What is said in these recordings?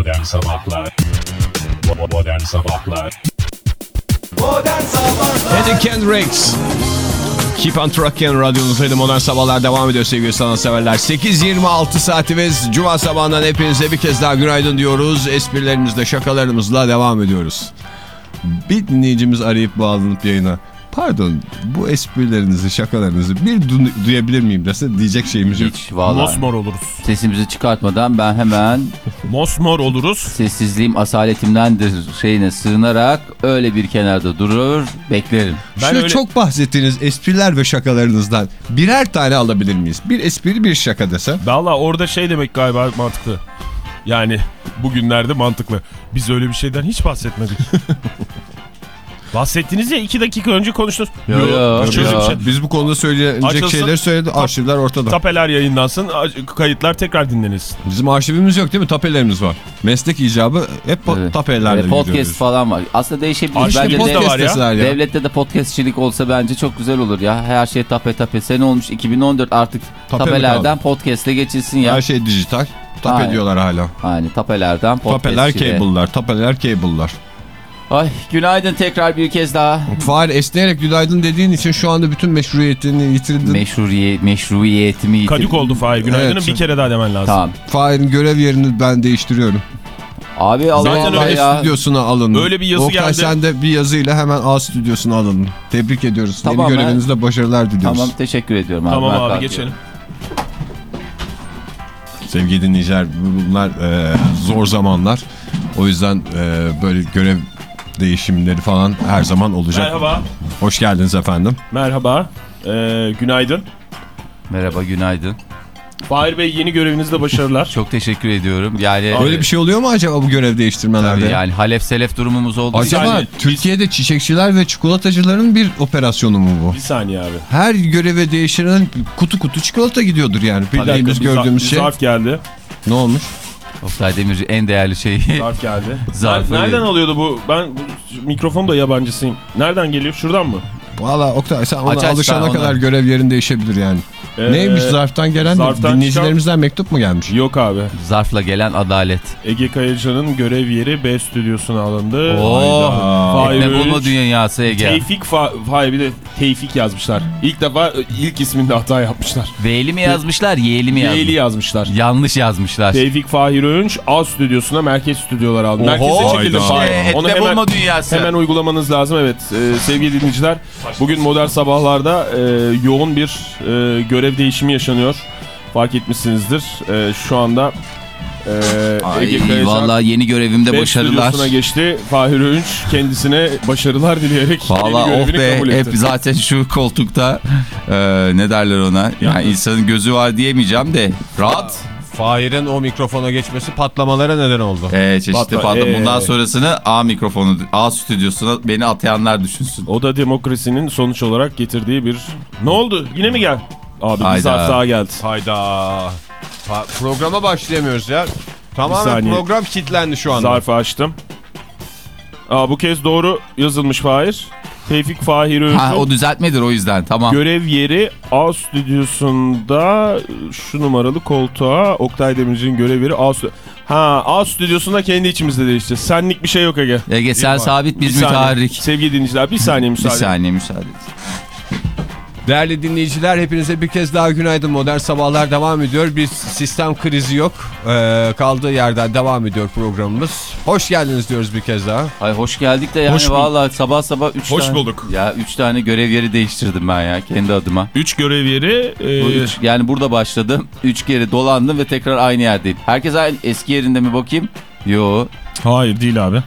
Modern Sabahlar Modern Sabahlar Modern Sabahlar Eddie Kendricks. Keep on Trucking radyonuzdaydı. Modern Sabahlar devam ediyor sevgili sanatseverler. 8.26 saatimiz. Cuma sabahından hepinize bir kez daha günaydın diyoruz. Esprilerimizle, şakalarımızla devam ediyoruz. Bir dinleyicimiz arayıp bağlanıp yayına. Pardon bu esprilerinizi, şakalarınızı bir du- duyabilir miyim dese diyecek şeyimiz yok. Hiç vallahi. Mosmor oluruz. Sesimizi çıkartmadan ben hemen Mosmor oluruz. sessizliğim asaletimdendir şeyine sığınarak öyle bir kenarda durur beklerim. Ben Şu öyle- çok bahsettiğiniz espriler ve şakalarınızdan birer tane alabilir miyiz? Bir espri bir şaka dese. Valla orada şey demek galiba mantıklı. Yani bugünlerde mantıklı. Biz öyle bir şeyden hiç bahsetmedik. Bahsettiniz ya iki dakika önce konuştunuz. Yo, yo, yo. bir şey. Biz bu konuda söyleyecek Açılsın. şeyleri söyledi. Arşivler ortada. Tapeler yayınlansın, kayıtlar tekrar dinlenilsin. Bizim arşivimiz yok değil mi? Tapelerimiz var. Meslek icabı hep Evet. tapelerle podcast gidiyoruz. falan var. Aslında değişebilir. Arşivimiz Bence de var ya. ya. devlette de podcastçilik olsa bence çok güzel olur ya. Her şey tape tape. Sene olmuş 2014 artık Tape tapelerden podcast'e geçilsin ya. Her şey dijital. Tape Aynen. diyorlar hala. Yani tapelerden Tapeler podcast'e. cable'lar, tapeler cable'lar. Ay günaydın tekrar bir kez daha. Fahir esneyerek günaydın dediğin için şu anda bütün meşruiyetini yitirdin. Meşruiyet, meşruiyetimi yitirdim. Kadük oldu Fahir. Günaydın'ı Evet. bir kere daha demen lazım. Tamam. Fahir'in görev yerini ben değiştiriyorum. Abi Allah Zaten Allah öyle ya. stüdyosuna alın. Öyle bir yazı Oktay geldi. sen de bir yazıyla hemen A stüdyosuna alın. Tebrik ediyoruz. Tamam, Yeni ben- görevinizde başarılar diliyoruz. Tamam teşekkür ediyorum abi. Tamam Ben abi kalkıyorum. geçelim. Sevgili dinleyiciler bunlar e, zor zamanlar. O yüzden e, böyle görev değişimleri falan her zaman olacak. Merhaba. Hoş geldiniz efendim. Merhaba. Ee, günaydın. Merhaba günaydın. Fahir Bey yeni görevinizde başarılar. Çok teşekkür ediyorum. Yani Böyle bir şey oluyor mu acaba bu görev değiştirmelerde? Tabii yani halef selef durumumuz oldu. Acaba Yani Türkiye'de çiçekçiler ve çikolatacıların bir operasyonu mu bu? bir saniye abi. Her göreve değiştiren kutu kutu çikolata gidiyordur yani. Bildiğimiz Bir gördüğümüz bir şey. Zarf geldi. Ne olmuş? Oktay Demirci en değerli şeyi. Zarf geldi. Zarfı- Nereden alıyordu bu? Ben bu mikrofon da yabancısıyım. Nereden geliyor? Şuradan mı? Valla Oktay sen ona Aç, alışana kadar onu- görev yerin değişebilir yani. Ee, Neymiş zarftan gelen zarftan dinleyicilerimizden mektup mu gelmiş? Yok abi. Zarfla gelen adalet. Ege Kayacan'ın görev yeri B stüdyosuna alındı. Oo. Etme bulma dünyası Ege. Tevfik fa Hayır bir de Tevfik yazmışlar. İlk defa ilk isminde hata yapmışlar. V'li mi yazmışlar, Y'li mi Y'li yazmışlar? yazmışlar. Yanlış yazmışlar. Tevfik Fahir Öğünç A stüdyosuna merkez stüdyolar aldı. Merkeze Oho, çekildim hayda. Fahir. Onu hemen, bulma dünyası. hemen uygulamanız lazım. Evet Ee, sevgili dinleyiciler bugün modern sabahlarda e, yoğun bir e, görev değişimi yaşanıyor. Fark etmişsinizdir. E, şu anda e, Ege Ay, Kayacan vallahi yeni görevimde B başarılar. geçti. Fahir Öğünç kendisine başarılar dileyerek yeni Valla oh be kabul hep etti. zaten şu koltukta e, ne derler ona yani insanın gözü var diyemeyeceğim de rahat Fahir'in o mikrofona geçmesi patlamalara neden oldu. e, çeşitli Patla- patla. ee. Bundan sonrasını A mikrofonu A stüdyosuna beni atayanlar düşünsün. O da demokrasinin sonuç olarak getirdiği bir... Ne oldu? Yine mi gel? Abi bir Hayda. zarf daha geldi. Hayda. Pa- programa başlayamıyoruz ya. Bir Tamamen saniye. program kilitlendi şu anda. Zarfı açtım. Aa, bu kez doğru yazılmış Fahir. Tevfik Fahir Ha o düzeltmedir o yüzden tamam. görev yeri A stüdyosunda şu numaralı koltuğa Oktay Demirci'nin görev yeri A. Ha A stüdyosunda kendi içimizde değişeceğiz. Senlik bir şey yok Ege. Ege sen sabit biz Bir saniye. müteharrik. Sevgili dinleyiciler bir saniye Bir müsaade. saniye müsaade. Değerli dinleyiciler hepinize bir kez daha günaydın. Modern Sabahlar devam ediyor. Bir sistem krizi yok. Ee, kaldığı yerden devam ediyor programımız. Hoş geldiniz diyoruz bir kez daha. Ay hoş geldik de yani Hoş vallahi sabah sabah 3 Hoş tane. bulduk. Ya 3 tane görev yeri değiştirdim ben ya kendi adıma. Üç görev yeri. e, Bu üç, yani burada başladım. 3 kere dolandım ve tekrar aynı yerdeyim. Herkes aynı eski yerinde mi bakayım? Yo. Hayır değil abi.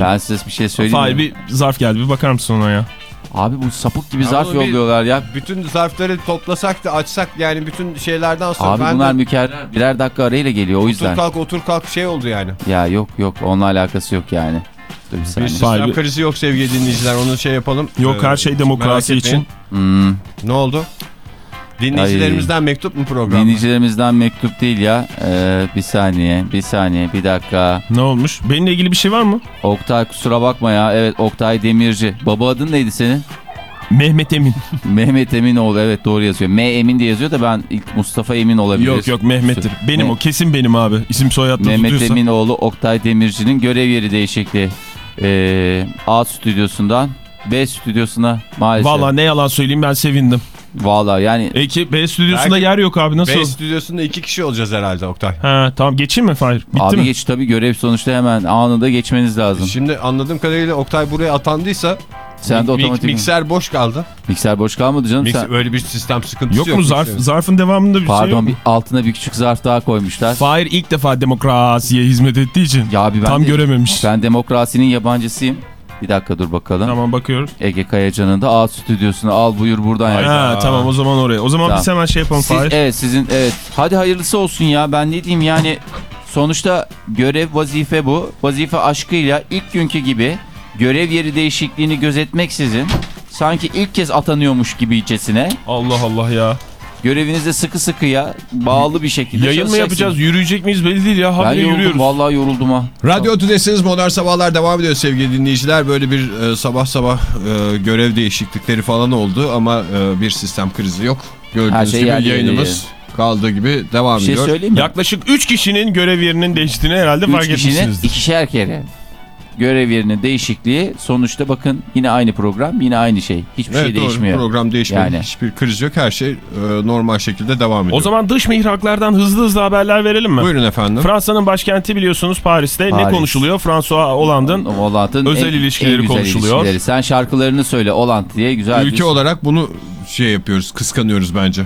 Ben size bir şey söyleyeyim. Mi? bir zarf geldi bir bakar mısın ona ya? Abi bu sapık gibi Ya zarf yolluyorlar ya. Bütün zarfları toplasak da açsak yani bütün şeylerden sonra Abi ben bunlar de mükerrer birer dakika arayla geliyor o otur yüzden. kalk otur kalk şey oldu yani. Ya yok yok onunla alakası yok yani. Dur bir Bir sistem krizi yok sevgili dinleyiciler onu şey yapalım. Yok Ee, her şey demokrasi için. Hmm, Ne oldu? Dinleyicilerimizden mektup mu program? dinleyicilerimizden mektup değil ya. Ee, bir saniye bir saniye bir dakika. Ne olmuş? Benimle ilgili bir şey var mı? Oktay kusura bakma ya. Evet Oktay Demirci. Baba adın neydi senin? Mehmet Emin. Mehmet Eminoğlu evet doğru yazıyor. M Emin diye yazıyor da ben ilk Mustafa Emin olabilir. yok yok Mehmet'tir. Benim Ne? o kesin benim abi. İsim soyadla Mehmet tutuyorsa. Eminoğlu Oktay Demirci'nin görev yeri değişikliği. Ee, A stüdyosundan B stüdyosuna maalesef. Valla ne yalan söyleyeyim ben sevindim. Valla yani Eki B stüdyosunda Belki- yer yok abi nasıl? B stüdyosunda iki kişi olacağız herhalde Oktay. Ha tamam geçeyim mi Fahir? Bitti abi mi? geç tabii görev sonuçta hemen anında geçmeniz lazım. Şimdi anladığım kadarıyla Oktay buraya atandıysa Sen de mik- otomatik mikser boş kaldı. mikser boş kalmadı canım. Mikser, Sen... öyle bir sistem sıkıntısı Yok yok. mu zarf, mikserin. zarfın devamında bir şey yok Pardon mu? bir altına bir küçük zarf daha koymuşlar. Fahir ilk defa demokrasiye hizmet ettiği için Ya abi ben tam de- görememiş. Ben demokrasinin yabancısıyım. Bir dakika dur bakalım. Tamam bakıyoruz. Ege Kayacan'ın da A stüdyosuna al buyur buradan. Ha tamam o zaman oraya. O zaman Tamam. biz hemen şey yapalım Siz, Fahir. evet sizin evet. Hadi hayırlısı olsun ya ben ne diyeyim yani sonuçta görev vazife bu. Vazife aşkıyla ilk günkü gibi görev yeri değişikliğini gözetmeksizin sanki ilk kez atanıyormuş gibicesine Allah Allah ya. Görevinizde sıkı sıkıya bağlı bir şekilde Yayın mı yapacağız? Yürüyecek miyiz belli değil ya. Ben yoruldum yürüyoruz. vallahi yoruldum ha. Radyo Tüdesiniz Modern Sabahlar devam ediyor sevgili dinleyiciler. Böyle bir e, sabah sabah e, görev değişiklikleri falan oldu ama e, bir sistem krizi yok. Gördüğünüz Her şey gibi yerli yayınımız kaldığı gibi devam Bir şey ediyor. söyleyeyim mi? Yaklaşık 3 kişinin görev yerinin değiştiğini herhalde fark Üç kişinin etmişsinizdir. ikişer kere görev yerinin değişikliği sonuçta bakın yine aynı program yine aynı şey. Hiçbir Evet, şey doğru. değişmiyor. Program değişmedi. Yani. Hiçbir kriz yok. Her şey e, normal şekilde devam ediyor. O zaman dış mihraklardan hızlı hızlı haberler verelim mi? Buyurun efendim. Fransa'nın başkenti biliyorsunuz Paris'te. Ne Paris. konuşuluyor? François Hollande'ın Hollanda'nın özel ilişkileri güzel konuşuluyor. ilişkileri. Sen şarkılarını söyle Holland diye güzel Ülke bir... olarak bunu şey yapıyoruz, kıskanıyoruz bence.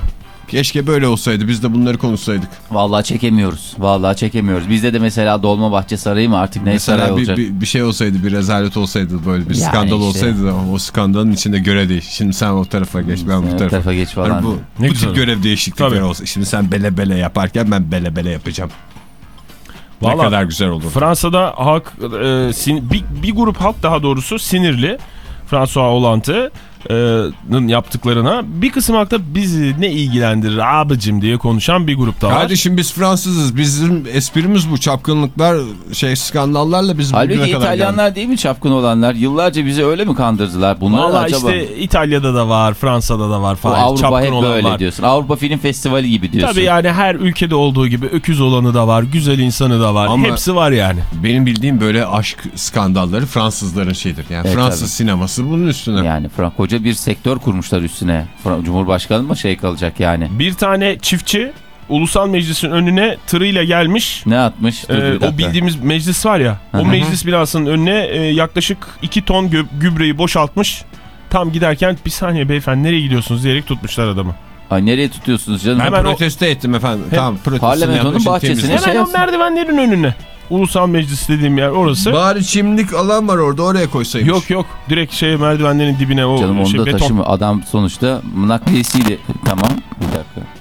Keşke böyle olsaydı. Biz de bunları konuşsaydık. Vallahi çekemiyoruz. Vallahi çekemiyoruz. Bizde de mesela Dolmabahçe Sarayı mı artık ne saray Mesela bir, olacak? bir, bir şey olsaydı, bir rezalet olsaydı, böyle bir Yani skandal işte. olsaydı da o skandalın içinde göre değil. Şimdi sen o tarafa geç, ben bu Sen o tarafa. tarafa geç falan. Hani bu, Ne bu tip görev değişiklikleri Tabii. olsa. Şimdi sen bele bele yaparken ben bele bele yapacağım. ne Vallahi kadar güzel olur. Fransa'da halk e, sin- bir, bir grup halk daha doğrusu sinirli. François Hollande'ın yaptıklarına bir kısım halk da bizi ne ilgilendirir abicim diye konuşan bir grup da var. Kardeşim biz Fransızız. Bizim esprimiz bu. Çapkınlıklar, şey skandallarla biz Halbuki bugüne kadar İtalyanlar değil mi çapkın olanlar? Yıllarca bizi öyle mi kandırdılar? Bunlar Valla acaba... işte İtalya'da da var, Fransa'da da var Bu falan. Avrupa Çapkın hep olan böyle var. diyorsun. Avrupa Film Festivali gibi diyorsun. Tabii yani her ülkede olduğu gibi öküz olanı da var, güzel insanı da var. Ama- Hepsi var yani. Benim bildiğim böyle aşk skandalları Fransızların şeyidir. Yani Evet, Fransız tabii. sineması bunun üstüne. Yani Frank koca bir sektör kurmuşlar üstüne. Cumhurbaşkanı mı şey kalacak yani? Bir tane çiftçi Ulusal Meclis'in önüne tırıyla gelmiş. Ne atmış? Dur, Ee, o bildiğimiz meclis var ya. Hı hı. O meclis binasının önüne e, yaklaşık 2 ton gö- gübreyi boşaltmış. Tam giderken bir saniye beyefendi nereye gidiyorsunuz diyerek tutmuşlar adamı. Ay nereye tutuyorsunuz canım? Ben Hemen o- protesto ettim efendim. tamam protestonu Parlamentonun bahçesine-. Şey Hemen o yapsın. merdivenlerin önüne. Ulusal Meclis dediğim yer orası. Bari çimlik alan var orada oraya koysaymış. Yok yok direkt şey merdivenlerin dibine o Canım onu şey da beton. taşıma. Adam sonuçta nakliyesiyle. Tamam. Bir dakika.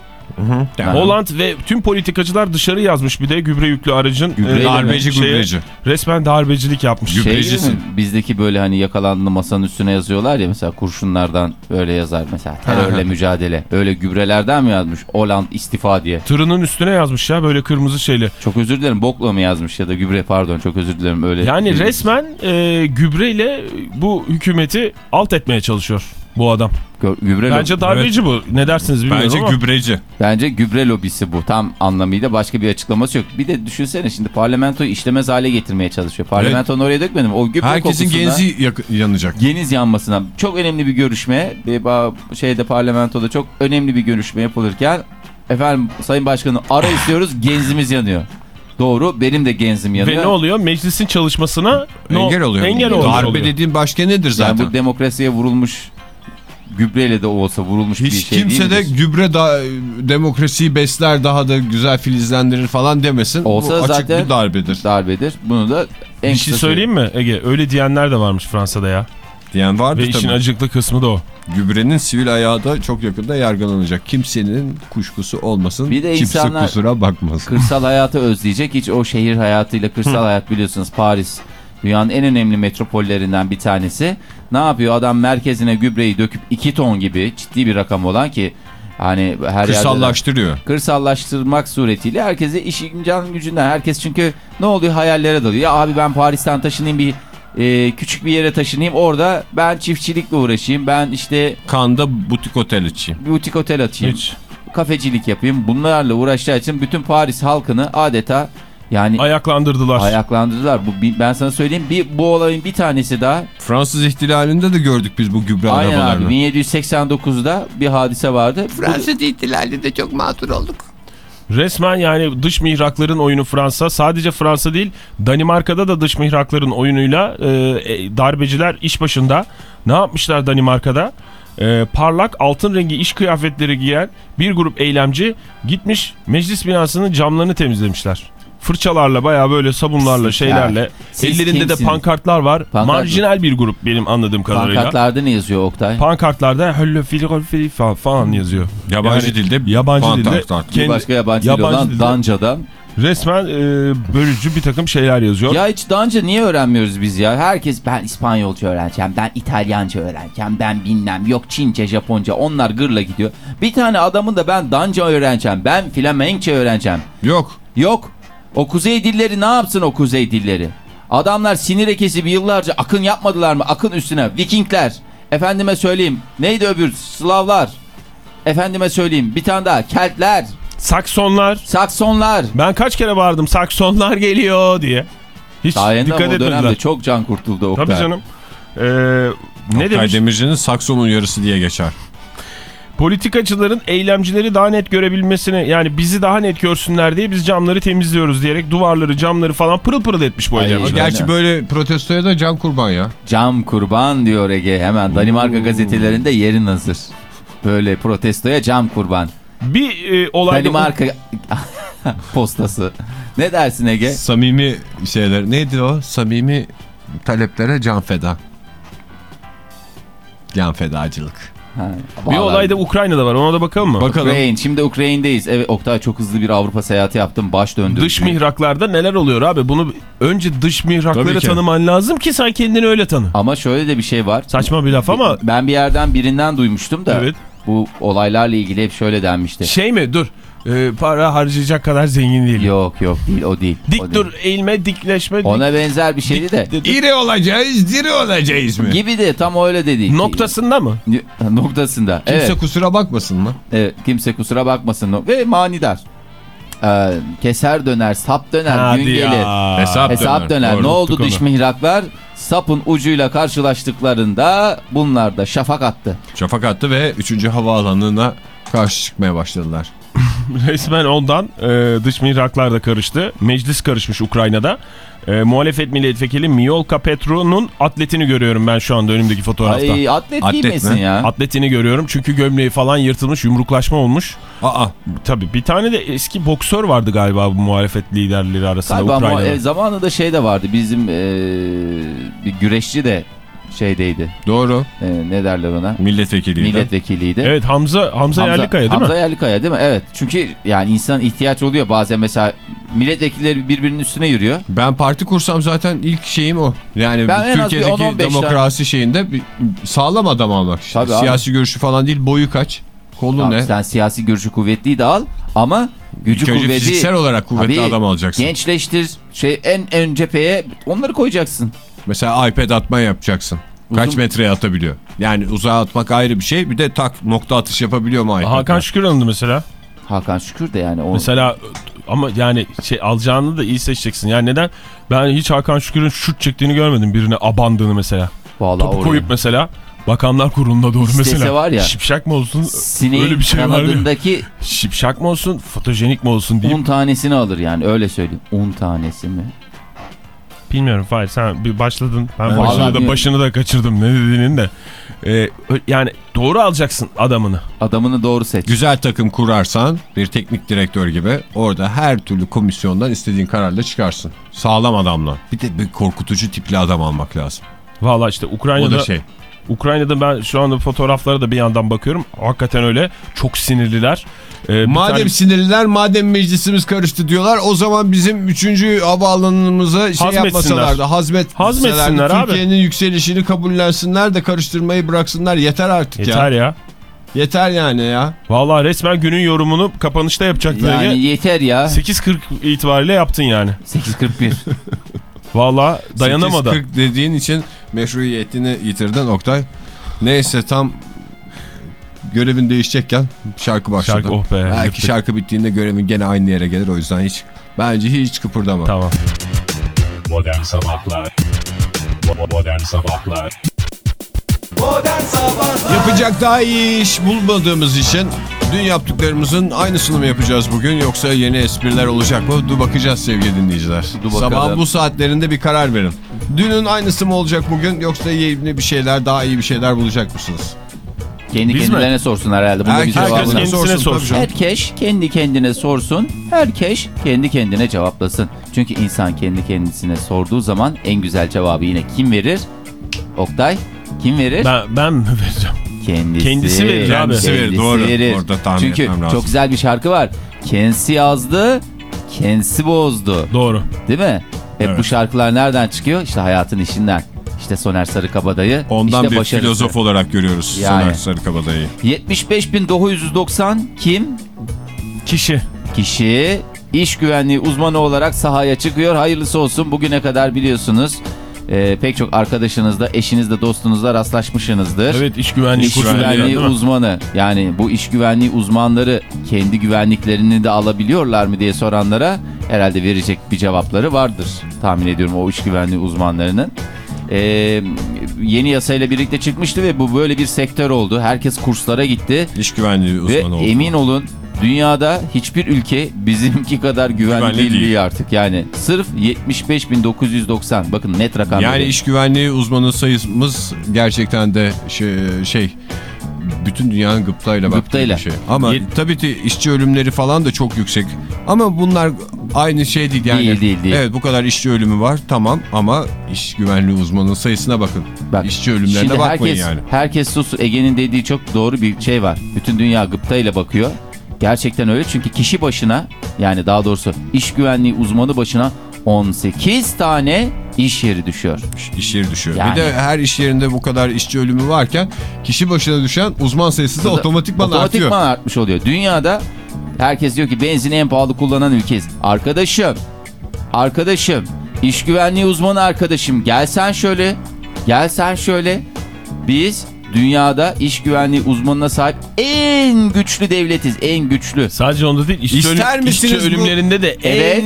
Yani Holland ve tüm politikacılar dışarı yazmış bir de gübre yüklü aracın Gübreyle e, Darbeci şeye- gübreci. resmen darbecilik yapmış. Gübre- Şey Gübrecisin. mi? Bizdeki böyle hani yakalandı masanın üstüne yazıyorlar ya mesela kurşunlardan böyle yazar mesela terörle mücadele. Öyle gübrelerden mi yazmış? Holland istifa diye. Tırının üstüne yazmış ya böyle kırmızı şeyle. Çok özür dilerim bokla mı yazmış ya da gübre pardon çok özür dilerim öyle. Yani resmen e, gübreyle bu hükümeti alt etmeye çalışıyor bu adam. Gübre Bence darbeci bu. Ne dersiniz bilmiyorum Bence ama. gübreci. Bence gübre lobisi bu tam anlamıyla başka bir açıklaması yok. Bir de düşünsene şimdi parlamentoyu işlemez hale getirmeye çalışıyor. Parlamentonu oraya dökmedim. O gübre Herkesin kokusuna- genzi yanacak. Geniz yanmasına çok önemli bir görüşme bir şeyde parlamentoda çok önemli bir görüşme yapılırken efendim Sayın Başkanım ara istiyoruz genzimiz yanıyor. Doğru benim de genzim yanıyor. Ve ne oluyor? Meclisin çalışmasına Engel oluyor. Engel Darbe oluyor. dediğin başka nedir Yani zaten? bu demokrasiye vurulmuş gübreyle de olsa vurulmuş bir Hiç şey kimse de gübre da demokrasiyi besler daha da güzel filizlendirir falan demesin. Olsa bu açık zaten- bir darbedir. darbedir. Bunu da en Bir şey söyleyeyim mi Ege? Öyle diyenler de varmış Fransa'da ya. Diyen vardır Ve işin tabii. acıklı kısmı da o. Gübrenin sivil ayağı da çok yakında yargılanacak. Kimsenin kuşkusu olmasın. Bir de Kimse insanlar- kusura bakmasın. kırsal hayatı özleyecek. Hiç o şehir hayatıyla kırsal hayat biliyorsunuz Paris dünyanın en önemli metropollerinden bir tanesi. Ne yapıyor? Adam merkezine gübreyi döküp 2 ton gibi ciddi bir rakam olan ki hani her yerde Kırsallaştırıyor. kırsallaştırmak suretiyle herkese iş imkan gücünden herkes çünkü ne oluyor hayallere dalıyor. Ya abi ben Paris'ten taşınayım bir e, küçük bir yere taşınayım. Orada ben çiftçilikle uğraşayım. Ben işte Kanda butik otel açayım. butik otel açayım. Hiç. Kafecilik yapayım. Bunlarla uğraşacağı için bütün Paris halkını adeta yani Ayaklandırdılar. ayaklandırdılar. Bu, bir- ben sana söyleyeyim bir, bu olayın bir tanesi daha. Fransız ihtilalinde de gördük biz bu gübre Aynen abi arabalarını. 1789'da bir hadise vardı. Fransız ihtilalinde çok mağdur olduk. Resmen yani dış mihrakların oyunu Fransa. Sadece Fransa değil Danimarka'da da dış mihrakların oyunuyla e, e, darbeciler iş başında. Ne yapmışlar Danimarka'da? E, parlak altın rengi iş kıyafetleri giyen bir grup eylemci gitmiş meclis binasının camlarını temizlemişler. Fırçalarla bayağı böyle sabunlarla şeylerle. Siz Ellerinde de kimsiniz? pankartlar var. Pankart- Marjinal bir grup benim anladığım kadarıyla. Pankartlarda ne yazıyor Oktay? Pankartlarda hölle fili fili falan- falan yazıyor. Yabancı Yani dilde yabancı dilde kendi- başka yabancı, dil yabancı olan dilde- Danca'dan. Resmen e, bölücü bir takım şeyler yazıyor. Ya hiç Danca niye öğrenmiyoruz biz ya? Herkes ben İspanyolca öğreneceğim, ben İtalyanca öğreneceğim, ben bilmem yok Çince, Japonca onlar gırla gidiyor. Bir tane adamın da ben Danca öğreneceğim, ben Flamenkçe öğreneceğim. Yok. Yok. O kuzey dilleri ne yapsın o kuzey dilleri? Adamlar sinir ekesi bir yıllarca akın yapmadılar mı? Akın üstüne. Vikingler. Efendime söyleyeyim. Neydi öbür? Slavlar. Efendime söyleyeyim. Bir tane daha. Keltler. Saksonlar. Saksonlar. Ben kaç kere bağırdım Saksonlar geliyor diye. Hiç Sayende dikkat o dönemde etmediler. çok can kurtuldu Oktay. Tabii canım. Ee, ne Oktay demiş? Demirci'nin Sakson'un yarısı diye geçer. Politikacıların eylemcileri daha net görebilmesini yani bizi daha net görsünler diye biz camları temizliyoruz diyerek duvarları camları falan pırıl pırıl etmiş bu Ay, eylemciler. Gerçi böyle protestoya da can kurban ya. Cam kurban diyor Ege. Hemen Danimarka gazetelerinde yerin hazır. Böyle protestoya cam kurban. Bir e, olayda Danimarka postası. Ne dersin Ege? Samimi şeyler. Neydi o? Samimi taleplere can feda. Can fedacılık. Ha, bir vallahi- olay da Ukrayna'da var ona da bakalım mı? Bakalım. Ukrayna. Şimdi Ukrayna'dayız. Evet Oktay çok hızlı bir Avrupa seyahati yaptım. Baş döndürdüm. Dış mihraklarda neler oluyor abi? Bunu önce dış mihrakları tanıman lazım ki sen kendini öyle tanı. Ama şöyle de bir şey var. Saçma bir laf ama Ben bir yerden birinden duymuştum da Evet. bu olaylarla ilgili hep şöyle denmişti. şey mi dur e, para harcayacak kadar zengin değil. Yok yok değil o değil. o Dik değil. dur eğilme dikleşme. dik- Ona benzer bir şeydi de. dik- İri olacağız, diri olacağız mı? Gibi de tam öyle de değil. Noktasında mı? Noktasında. Kimse evet. kusura bakmasın mı? Evet, kimse kusura bakmasın. Ve manidar. Ee, keser döner, sap döner, Hadi gün ya. gelir. Hesap Hesap döner. döner. Doğru, ne oldu unuttuk dış onu. mihraklar? Sapın ucuyla karşılaştıklarında bunlar da şafak attı. Şafak attı ve 3. havaalanına karşı çıkmaya başladılar. Resmen ondan e, dış mihraklar da karıştı. Meclis karışmış Ukrayna'da. E, muhalefet milletvekili Miolka Petru'nun atletini görüyorum ben şu anda önümdeki fotoğrafta. Ay atlet, Atlet giymesin mi? ya. Atletini görüyorum çünkü gömleği falan yırtılmış yumruklaşma olmuş. Aa, Tabii bir tane de eski boksör vardı galiba bu muhalefet liderleri arasında Galiba ama Ukrayna'da. e, zamanında şey de vardı. Bizim e, bir güreşçi de şeydeydi. doğru. E, ne derler ona? Milletvekiliydi. Milletvekiliydi. Evet Hamza Hamza, Yerlikaya değil Hamza mi? Yerlikaya değil mi? Evet. Çünkü yani insan ihtiyaç oluyor bazen mesela milletvekilleri birbirinin üstüne yürüyor. Ben parti kursam zaten ilk şeyim o. Yani Ben Türkiye'deki 10-15 demokrasi şeyinde bir sağlam adam almak. işte. Tabii abi. Siyasi görüşü falan değil, boyu kaç, kolu ne? Sen siyasi görüşü kuvvetliyi de al ama gücü İlk önce kuvveti fiziksel olarak kuvvetli Tabii, adam alacaksın. gençleştir. Şey en ön cepheye onları koyacaksın. Mesela iPad atma yapacaksın. Kaç Uzun- metreye atabiliyor? Yani uzağa atmak ayrı bir şey. Bir de tak nokta atış yapabiliyor mu? Hakan Şükür alındı mesela. Hakan Şükür de yani o Mesela ama yani şey alacağını da iyi seçeceksin. Yani neden? Ben hiç Hakan Şükür'ün şut çektiğini görmedim birine abandığını mesela. vallahi Topu oraya. koyup mesela Bakanlar Kurulu'na doğru İstese mesela. var ya. Şipşak mı olsun? sineğin Öyle bir şey var ya. kanadındaki Şipşak mı olsun? Fotojenik mi olsun deyip. un tanesini alır yani öyle söyleyeyim. Un tanesi mi? Bilmiyorum Fahir sen bir başladın. Ben Evet. başını da, başını da kaçırdım ne dediğinin de. Ee, yani doğru alacaksın adamını. Adamını doğru seç. Güzel takım kurarsan bir teknik direktör gibi orada her türlü komisyondan istediğin kararla çıkarsın. Sağlam adamla. Bir de bir korkutucu tipli adam almak lazım. Valla işte O Ukrayna'da da şey. Ukrayna'da ben şu anda fotoğraflara da bir yandan bakıyorum. Hakikaten öyle. Çok sinirliler. Ee, Madem tane- sinirliler, madem meclisimiz karıştı diyorlar o zaman bizim 3. havaalanımıza şey Hazmetsinler. yapmasalardı. Hazmet Hazmetsinler abi. Türkiye'nin yükselişini kabullensinler de karıştırmayı bıraksınlar. Yeter artık Yeter ya. ya. Yeter yani ya. Valla resmen günün yorumunu kapanışta yapacaktın. Yani yeter ya. 8.40 itibariyle yaptın yani. 8.41. Valla dayanamadı. 8.40 dediğin için meşruiyetini yitirdin Oktay. Neyse tam görevin değişecekken şarkı başladı. Şarkı, oh be, Belki yırttık. şarkı bittiğinde görevin gene aynı yere gelir o yüzden hiç bence hiç kıpırdama. Tamam. Modern Sabahlar Modern Sabahlar Modern Sabahlar Yapacak daha iyi iş bulmadığımız için dün yaptıklarımızın aynısını mı yapacağız bugün yoksa yeni espriler olacak mı? Dur bakacağız sevgili dinleyiciler. Dur bakalım. Sabah bu saatlerinde bir karar verin. Dünün aynısı mı olacak bugün yoksa yeni bir şeyler daha iyi bir şeyler bulacak mısınız? Kendi Biz mi? kendilerine sorsun herhalde. Bunda bir Herkes cevabı Herkes kendisine sorsun. Herkes kendi kendine sorsun. Herkes kendi kendine cevaplasın. Çünkü insan kendi kendisine sorduğu zaman en güzel cevabı yine kim verir? Oktay kim verir? Ben, ben mi vereceğim? Kendisi. Kendisi verir abi. Kendisi verir, doğru. Orada tahmin Çünkü etmem lazım. çok güzel bir şarkı var. Kendisi yazdı, kendisi bozdu. Doğru. Değil mi? Hep Evet. bu şarkılar nereden çıkıyor? İşte hayatın işinden. İşte Soner Sarıkabadayı. Ondan işte bir başarısı. filozof olarak görüyoruz Yani. Soner Sarıkabadayı'yı. 75.990 kim? Kişi. Kişi iş güvenliği uzmanı olarak sahaya çıkıyor. Hayırlısı olsun. Bugüne kadar biliyorsunuz e, pek çok arkadaşınızla, eşinizle, dostunuzla rastlaşmışsınızdır. Evet iş güvenliği İş güvenliği mi? uzmanı yani bu iş güvenliği uzmanları kendi güvenliklerini de alabiliyorlar mı diye soranlara herhalde verecek bir cevapları vardır tahmin ediyorum o iş güvenliği uzmanlarının. Ee, yeni yasayla birlikte çıkmıştı ve bu böyle bir sektör oldu. Herkes kurslara gitti İş güvenliği ve uzmanı oldu. emin olun dünyada hiçbir ülke bizimki kadar güvenli, Güvenli değil, değil. artık. Yani sırf 75.990 bakın net rakam. Yani iş güvenliği uzmanı sayımız gerçekten de şey, şey bütün dünyanın gıptayla baktığı bir şey. Ama Yet- tabii ki işçi ölümleri falan da çok yüksek. Ama bunlar aynı şey değil yani. Değil, değil, değil. Evet bu kadar işçi ölümü var tamam ama iş güvenliği uzmanının sayısına bakın. Bak, işçi ölümlerine bakmayın herkes, yani. Herkes sus. Ege'nin dediği çok doğru bir şey var. Bütün dünya gıptayla bakıyor. Gerçekten öyle çünkü kişi başına yani daha doğrusu iş güvenliği uzmanı başına 18 tane iş yeri düşüyor. İş yeri düşüyor. Yani. Bir de her iş yerinde bu kadar işçi ölümü varken kişi başına düşen uzman sayısı da otomatikman artıyor. Otomatikman artmış oluyor. Dünyada herkes diyor ki benzini en pahalı kullanan ülkeyiz. Arkadaşım, arkadaşım, iş güvenliği uzmanı arkadaşım gel sen şöyle, gel sen şöyle. Biz dünyada iş güvenliği uzmanına sahip en güçlü devletiz, en güçlü. Sadece onda değil. İşçi, İster ölüm- misiniz işçi bu- ölümlerinde de Evet. en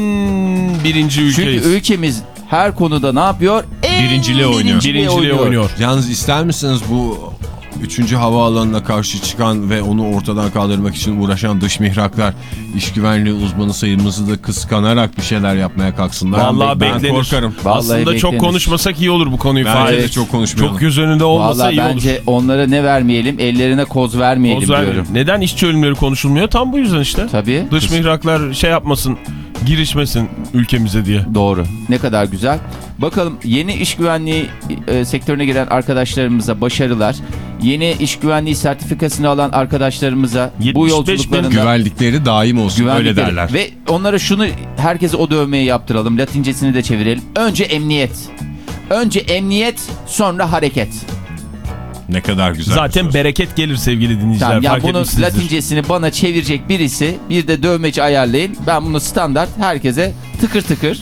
birinci ülkeyiz. Çünkü ülkemiz her konuda ne yapıyor? En Birinciliğe oynuyor. Birinciliğe oynuyor. Yalnız ister misiniz bu 3. havaalanına karşı çıkan ve onu ortadan kaldırmak için uğraşan dış mihraklar iş güvenliği uzmanı sayımızı da kıskanarak bir şeyler yapmaya kalksınlar. Vallahi ben beklenir. korkarım. Vallahi Aslında çok beklenir. konuşmasak iyi olur bu konuyu. Bence de çok konuşmayalım. Çok göz önünde olmasa Vallahi iyi bence olur. onlara ne vermeyelim, ellerine koz vermeyelim vermeyelim. diyorum. Neden işçi ölümleri konuşulmuyor? Tam bu yüzden işte. Tabii. Dış mihraklar şey yapmasın, girişmesin ülkemize diye. Doğru. Ne kadar güzel. Bakalım yeni iş güvenliği e, sektörüne giren arkadaşlarımıza başarılar. Yeni iş güvenliği sertifikasını alan arkadaşlarımıza 75 bu yolculuklarında Güvenlikleri daim olsun öyle güvenlikleri derler. ve onlara şunu herkese o dövmeyi yaptıralım. Latincesini de çevirelim. Önce emniyet. Önce emniyet, sonra hareket. Ne kadar güzel. bir Zaten bereket gelir sevgili dinleyiciler. Tamam, ya fark bunu etmişsinizdir. Latincesini bana çevirecek birisi bir de dövmeci ayarlayın. Ben bunu standart herkese tıkır tıkır.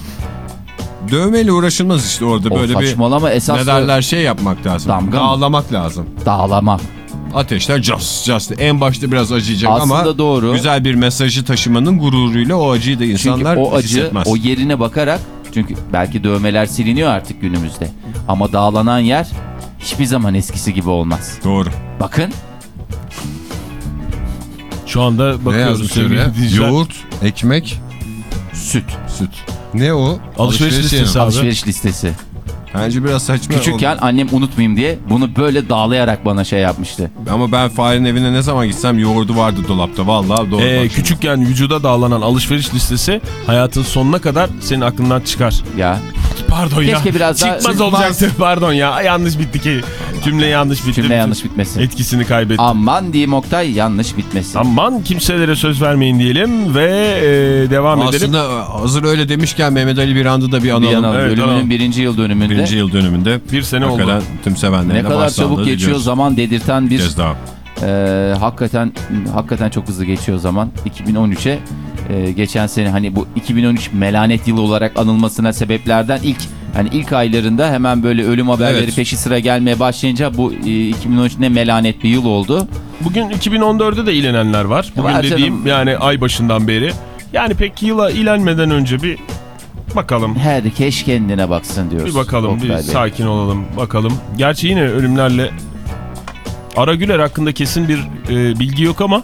Dövmeyle uğraşılmaz işte orada O böyle bir saçmalama esas ne derler şey yapmak lazım. Damga mı? Dağlamak lazım. dağlama. Ateşler just just en başta biraz acıyacak Aslında ama doğru. güzel bir mesajı taşımanın gururuyla o acıyı da Çünkü insanlar o acı hissetmez. o yerine bakarak çünkü belki dövmeler siliniyor artık günümüzde. Ama dağlanan yer hiçbir zaman eskisi gibi olmaz. Doğru. Bakın Şu anda Ne bakıyoruz sevgili dinleyiciler. Yoğurt, ekmek, süt. süt. Ne o? Alışveriş listesi yeri. abi. Alışveriş listesi. Bence biraz saçma. Küçükken annem unutmayayım diye bunu böyle dağlayarak bana şey yapmıştı. Ama ben Fahir'in evine ne zaman gitsem yoğurdu vardı dolapta. Vallahi doğru. Ee, küçükken vücuda dağlanan alışveriş listesi hayatın sonuna kadar senin aklından çıkar. Ya Pardon ya. Keşke biraz daha- Çıkmaz olacaktı pardon ya. Yanlış bitti ki. Cümle yanlış bitti. cümle yanlış bitmesin. Etkisini kaybetti. Aman diyeyim Oktay yanlış bitmesin. Aman kimselere söz vermeyin diyelim ve e, devam edelim. Aslında hazır öyle demişken Mehmet Ali Birand'ı da bir Bir analım. Evet, Ölümünün tamam. birinci yıl dönümünde. Birinci yıl dönümünde. Bir sene Hakikaten oldu. tüm sevenlerine ne kadar çabuk geçiyor diliyoruz. zaman dedirten Bir bir kez daha. Ee, hakikaten hakikaten çok hızlı geçiyor zaman. 2013'e e, geçen sene hani bu 2013 melanet yılı olarak anılmasına sebeplerden ilk Hani ilk aylarında hemen böyle ölüm haberleri Evet. peşi sıra gelmeye başlayınca bu e, 2013 ne melanet bir yıl oldu. Bugün 2014'de de ilenenler var. Bugün canım. dediğim yani ay başından beri. Yani pek yıla ilenmeden önce bir bakalım. Herkes kendine baksın diyoruz. Bir bakalım, Oktay bir Bey. sakin olalım bakalım. Gerçi yine ölümlerle Ara Güler hakkında kesin bir e, bilgi yok ama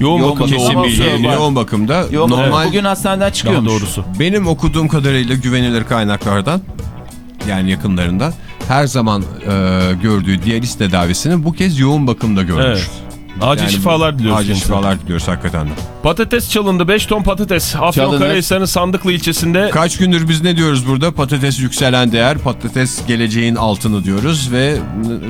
yoğun, Yoğun bakımda bakım Kesin bilgi var. yoğun bakımda. Yoğun. Normal Bugün hastaneden Daha çıkıyormuş. doğrusu. benim okuduğum kadarıyla güvenilir kaynaklardan yani yakınlarından her zaman e, gördüğü diyaliz tedavisini bu kez yoğun bakımda görmüş. Evet. Acil Yani şifalar diliyoruz. Acil şifalar diliyoruz hakikaten de. Patates çalındı. 5 ton patates. Afyonkarahisar'ın Sandıklı ilçesinde Kaç gündür biz ne diyoruz burada? Patates yükselen değer, patates geleceğin altını diyoruz ve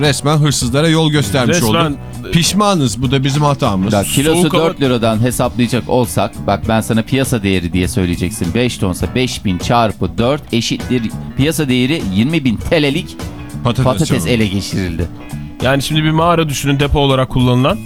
resmen hırsızlara yol göstermiş Resmen- olduk. Pişmanız bu da bizim hatamız. Bak kilosu Soğuk hava- 4 liradan hesaplayacak olsak bak ben sana piyasa değeri diye söyleyeceksin. 5 tonsa 5000 çarpı 4 eşittir piyasa değeri 20 bin TL'lik Patates, patates çalındı. ele geçirildi. Yani şimdi bir mağara düşünün depo olarak kullanılan.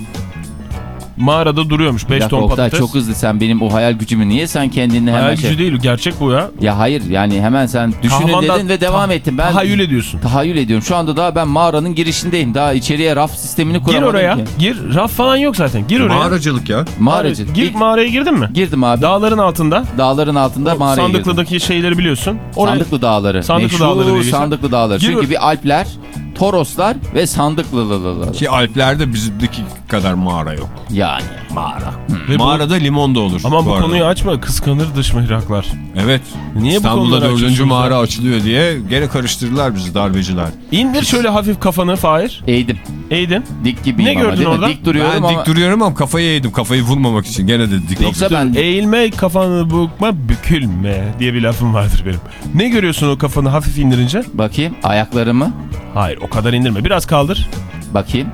Mağarada duruyormuş 5 Bir dakika ton Oktay, patates. çok hızlı sen benim o hayal gücümü niye sen kendini hemen Hayal şey... gücü değil gerçek bu ya. Ya hayır yani hemen sen düşünün Kahramandan- dedin ve devam Ta- ettin. Ben Tahayyül ediyorsun. tahayyül ediyorum. Şu anda daha ben mağaranın girişindeyim. Daha içeriye raf sistemini Gir kuramadım oraya. ki. Gir. Raf falan yok zaten. Gir oraya. Mağaracılık ya. Mağaracı. Gir İlk mağaraya girdin mi? girdim abi. Dağların altında. Dağların altında mağaraya girdim. Sandıklı'daki şeyleri biliyorsun. Oraya Sandıklı Dağları. Sandıklı Meşhur Dağları. Sandıklı Dağları. Gir- Çünkü bir Alpler, Toroslar ve Sandıklılılar. Ki Alplerde bizimdeki kadar mağara yok. Yani mağara. Ve bu- Mağarada limon da olur. Ama bu, arada. konuyu açma. Kıskanır dış mihraklar. Evet. Niye bu İstanbul'da dördüncü mağara açılıyor diye gene karıştırdılar bizi darbeciler. İndir şöyle hafif kafanı Fahir. Eğdim. Eğdin. Dik gibiyim Ne gördün orada? Dik duruyorum ben ama. dik duruyorum ama kafayı eğdim. Kafayı vurmamak için gene de dik. Yoksa ben Eğilme kafanı bukma bükülme diye bir lafım vardır benim. Ne görüyorsun o kafanı hafif indirince? bakayım ayaklarımı. Hayır o kadar indirme. Biraz kaldır. Bakayım.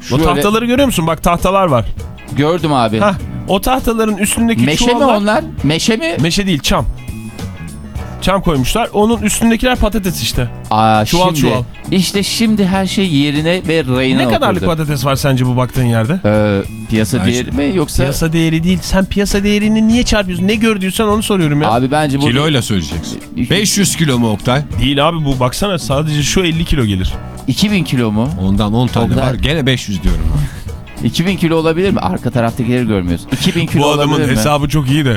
O Şöyle tahtaları görüyor musun? Bak tahtalar var. gördüm abi. Hah, o tahtaların üstündeki Meşe mi çuvallar... onlar? Meşe mi? Meşe değil çam. Çam koymuşlar. Onun üstündekiler patates işte. Aa, Çuval şimdi, çuval. İşte şimdi her şey yerine ve rayına Ne kadarlık oturdu. patates var sence bu baktığın yerde? Ee, piyasa Ben değeri mi yoksa? Piyasa değeri değil. Sen piyasa değerini niye çarpıyorsun? Ne gördüysen onu soruyorum ya. Abi bence bu Kiloyla söyleyeceksin. 500 kilo mu Oktay? Değil abi bu baksana sadece şu 50 kilo gelir. 2000 kilo mu? Ondan 10 tane Oktay. var. Gene 500 diyorum. 2000 kilo olabilir mi? Arka taraftakileri görmüyoruz. 2000 kilo bu adamın olabilir mi? hesabı çok iyi de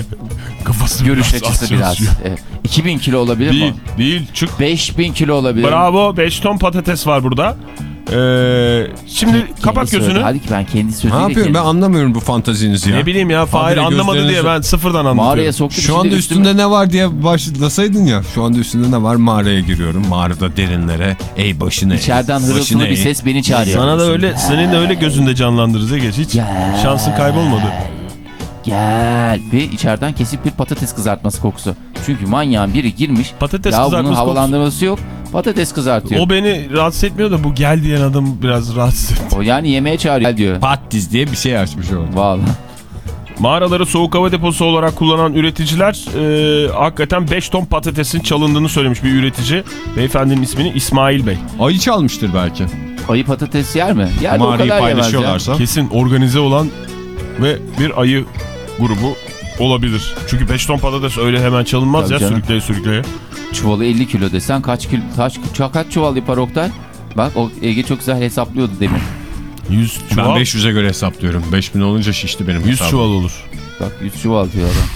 kafası Görüş biraz açısı az biraz. Evet. 2000 kilo olabilir Değil, mi? değil. Çık. 5000 kilo olabilir? Bravo 5 ton patates var burada. Ee, şimdi Kendi kapat söyledi. gözünü. Halbuki ben kendi Ne sözüyle yapıyorum ben kendi- anlamıyorum bu fantazinizi ya. Ne bileyim ya Fahir anlamadı gözlerinizi- diye ben sıfırdan anlatıyorum. Mağaraya. Şu anda şimdi üstünde ne var diye başlasaydın ya. Şu anda üstünde ne var mağaraya giriyorum. Mağarada derinlere. Ey başına İçeriden hırıltılı bir ses beni çağırıyor. Sana da öyle, senin de öyle gözünde canlandırırız ya geç. Hiç Gel. şansın kaybolmadı. Gel. Ve içeriden kesip bir patates kızartması kokusu. Çünkü manyağın biri girmiş. Patates ya bunun kızartması kokusu. havalandırması yok. Patates kızartıyor. O beni rahatsız etmiyor da bu gel diyen adam biraz rahatsız etti. O yani yemeğe çağırıyor diyor. Pattiz diye bir şey açmış orada. Vallahi. Mağaraları soğuk hava deposu olarak kullanan üreticiler e, hakikaten 5 ton patatesin çalındığını söylemiş bir üretici. Beyefendinin ismini İsmail Bey. Ayı çalmıştır belki. Ayı patates yer mi? Yani o Mağarayı kadar paylaşıyorlarsa. Kesin organize olan ve bir ayı grubu olabilir. Çünkü 5 ton patates öyle hemen çalınmaz Tabii ya canım. sürükleye sürükleye. Çuvalı 50 kilo desen kaç kilo kaç, kaç çuval yapar Oktay? Bak o Ege çok güzel hesaplıyordu demin. 100 Ben çuval, 500'e göre hesaplıyorum. 5000 olunca şişti benim 100 hesabım. çuval olur. Bak 100 çuval diyor adam.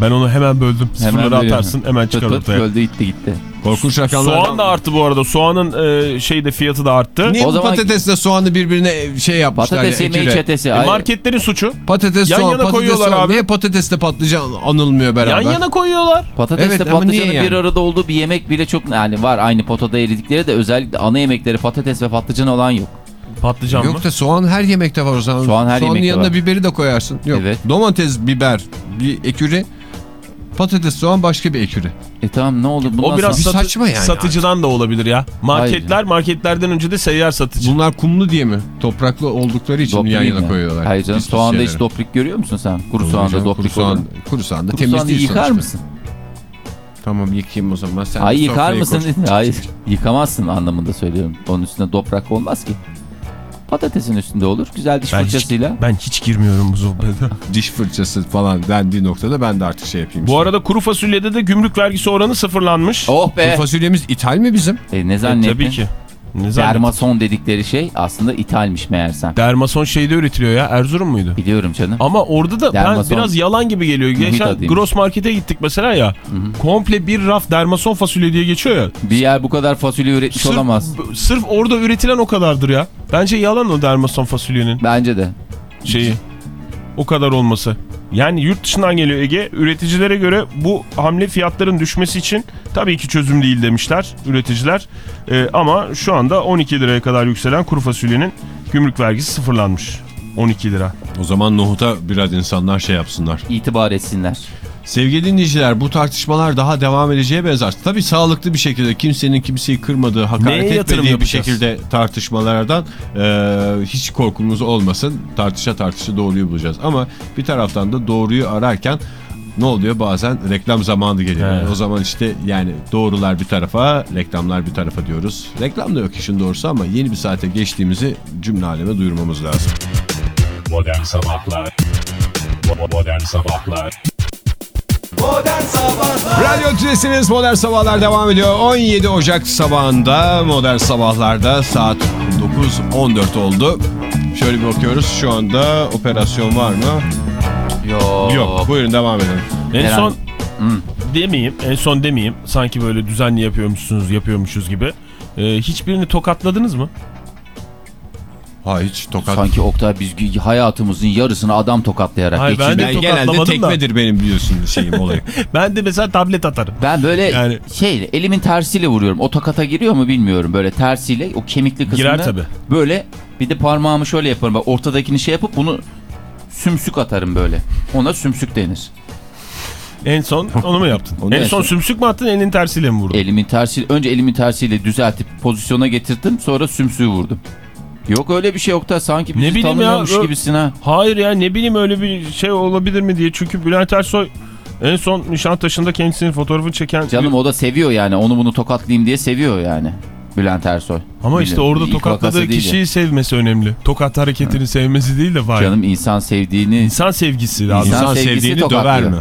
Ben onu hemen böldüm. Sıfırları bölüyorum. atarsın hemen çıkar pıt ortaya. öldü gitti gitti. Korkunç rakamlardan. Soğan da arttı bu arada. Soğanın e, şeyde fiyatı da arttı. Niye O bu zaman- patatesle soğanı birbirine şey yapmışlar Patates yemeği eküre? çetesi. E, marketlerin suçu. Patates Yan soğan, yana patates koyuyorlar soğan. abi. Niye patatesle patlıcan anılmıyor beraber? Yan yana koyuyorlar. Patatesle Evet, patlıcanın bir yani? arada olduğu bir yemek bile çok yani var aynı potada eridikleri de özellikle ana yemekleri patates ve patlıcan olan yok. Patlıcan mı? Yok da soğan her yemekte var o zaman. Soğan her Soğanın yanına var. biberi de koyarsın. Yok. Evet. Domates, biber, bir eküri. Patates, soğan başka bir eküri. E tamam ne oldu? Bundan O biraz satı- saçma yani satıcıdan da olabilir ya. Marketler marketlerden önce de seyyar satıcı. Bunlar kumlu diye mi? Topraklı oldukları için mi yan Doprik yana mi? koyuyorlar? Hayır canım Pis pis soğanda hiç doprik görüyor musun sen? Kuru Olur soğanda canım, doprik kuru olur. soğan, kuru soğan da Kuru temiz değil yıkar sonuçta. mısın? Tamam yıkayayım o zaman. Sen Hayır yıkar mısın? Hayır yıkamazsın anlamında söylüyorum. Onun üstüne toprak olmaz ki. Patatesin üstünde olur. Güzel diş Ben hiç, fırçasıyla. ben hiç girmiyorum bu sohbete. Diş fırçası falan dendiği noktada ben de artık şey yapayım. Bu arada kuru fasulyede de gümrük vergisi oranı sıfırlanmış. Oh be. Bu fasulyemiz ithal mi bizim? E, ne E, zannettin? tabii ki. Ne? Dermason dedikleri şey aslında ithalmiş meğersem. Dermason şeyde üretiliyor ya. Erzurum muydu? Biliyorum canım. Ama orada da ben Dermason. biraz yalan gibi geliyor. Geçen. Gross Market'e gittik mesela ya. Komple bir raf dermason fasulye diye geçiyor ya. Bir yer bu kadar fasulye üretmiş Sırf, olamaz. sırf orada üretilen o kadardır ya. Bence yalan o dermason fasulyenin Bence de. şeyi. O kadar olması. Yani yurt dışından geliyor Ege. Üreticilere göre bu hamle fiyatların düşmesi için tabii ki çözüm değil demişler üreticiler. Ee, ama şu anda 12 liraya kadar yükselen kuru fasulyenin gümrük vergisi sıfırlanmış. 12 lira. O zaman nohuta biraz insanlar şey yapsınlar. İtibar etsinler. Sevgili dinleyiciler bu tartışmalar daha devam edeceğe benzer. Tabii sağlıklı bir şekilde kimsenin kimseyi kırmadığı, hakaret Neye etmediği bir şekilde tartışmalardan e, hiç korkumuz olmasın. Tartışa tartışa doğruyu bulacağız. Ama bir taraftan da doğruyu ararken ne oluyor bazen reklam zamanı geliyor. Evet. O zaman işte yani doğrular bir tarafa, reklamlar bir tarafa diyoruz. Reklam da yok işin doğrusu ama yeni bir saate geçtiğimizi cümle aleme duyurmamız lazım. Modern Sabahlar Modern Sabahlar Modern Sabahlar Radyo Tülesi'niz Modern Sabahlar devam ediyor. 17 Ocak sabahında Modern Sabahlar'da saat 9.14 oldu. Şöyle bir bakıyoruz şu anda operasyon var mı? Yok. Yok. Buyurun devam edelim. En Herhalde. son demeyeyim, en son demeyeyim. Sanki böyle düzenli yapıyormuşsunuz, yapıyormuşuz gibi. Ee, hiçbirini tokatladınız mı? Ha hiç tokat. Sanki Oktay biz hayatımızın yarısını adam tokatlayarak Hayır, ben geçirdik. de genelde tokatlamadım da. tekmedir benim biliyorsun şeyim olayı. Ben de mesela tablet atarım. Ben böyle Yani- şey elimin tersiyle vuruyorum. O tokata giriyor mu bilmiyorum. Böyle tersiyle o kemikli kısmına. Girer tabii. Böyle bir de parmağımı şöyle yaparım. Bak ortadakini şey yapıp bunu sümsük atarım böyle. Ona sümsük denir. En son onu mu yaptın? Onu en en son son- sümsük mü attın, elin tersiyle mi vurdun? Elimin tersiyle önce elimin tersiyle düzeltip pozisyona getirdim. Sonra sümsüğü vurdum. Yok öyle bir şey Oktay. Sanki bizi Ne bileyim ya, gibisin ha. Hayır ya ne bileyim öyle bir şey olabilir mi diye. Çünkü Bülent Ersoy en son Nişantaşı'nda kendisinin fotoğrafını çeken... Canım o da seviyor yani. Onu bunu tokatlayayım diye seviyor yani. Bülent Ersoy. Ama işte Bilmiyorum, orada tokatladığı değil kişiyi sevmesi önemli. Tokat hareketini sevmesi değil de var. Canım insan sevdiğini... İnsan sevgisi lazım. İnsan İnsan sevdiğini tokatlıyor. döver mi?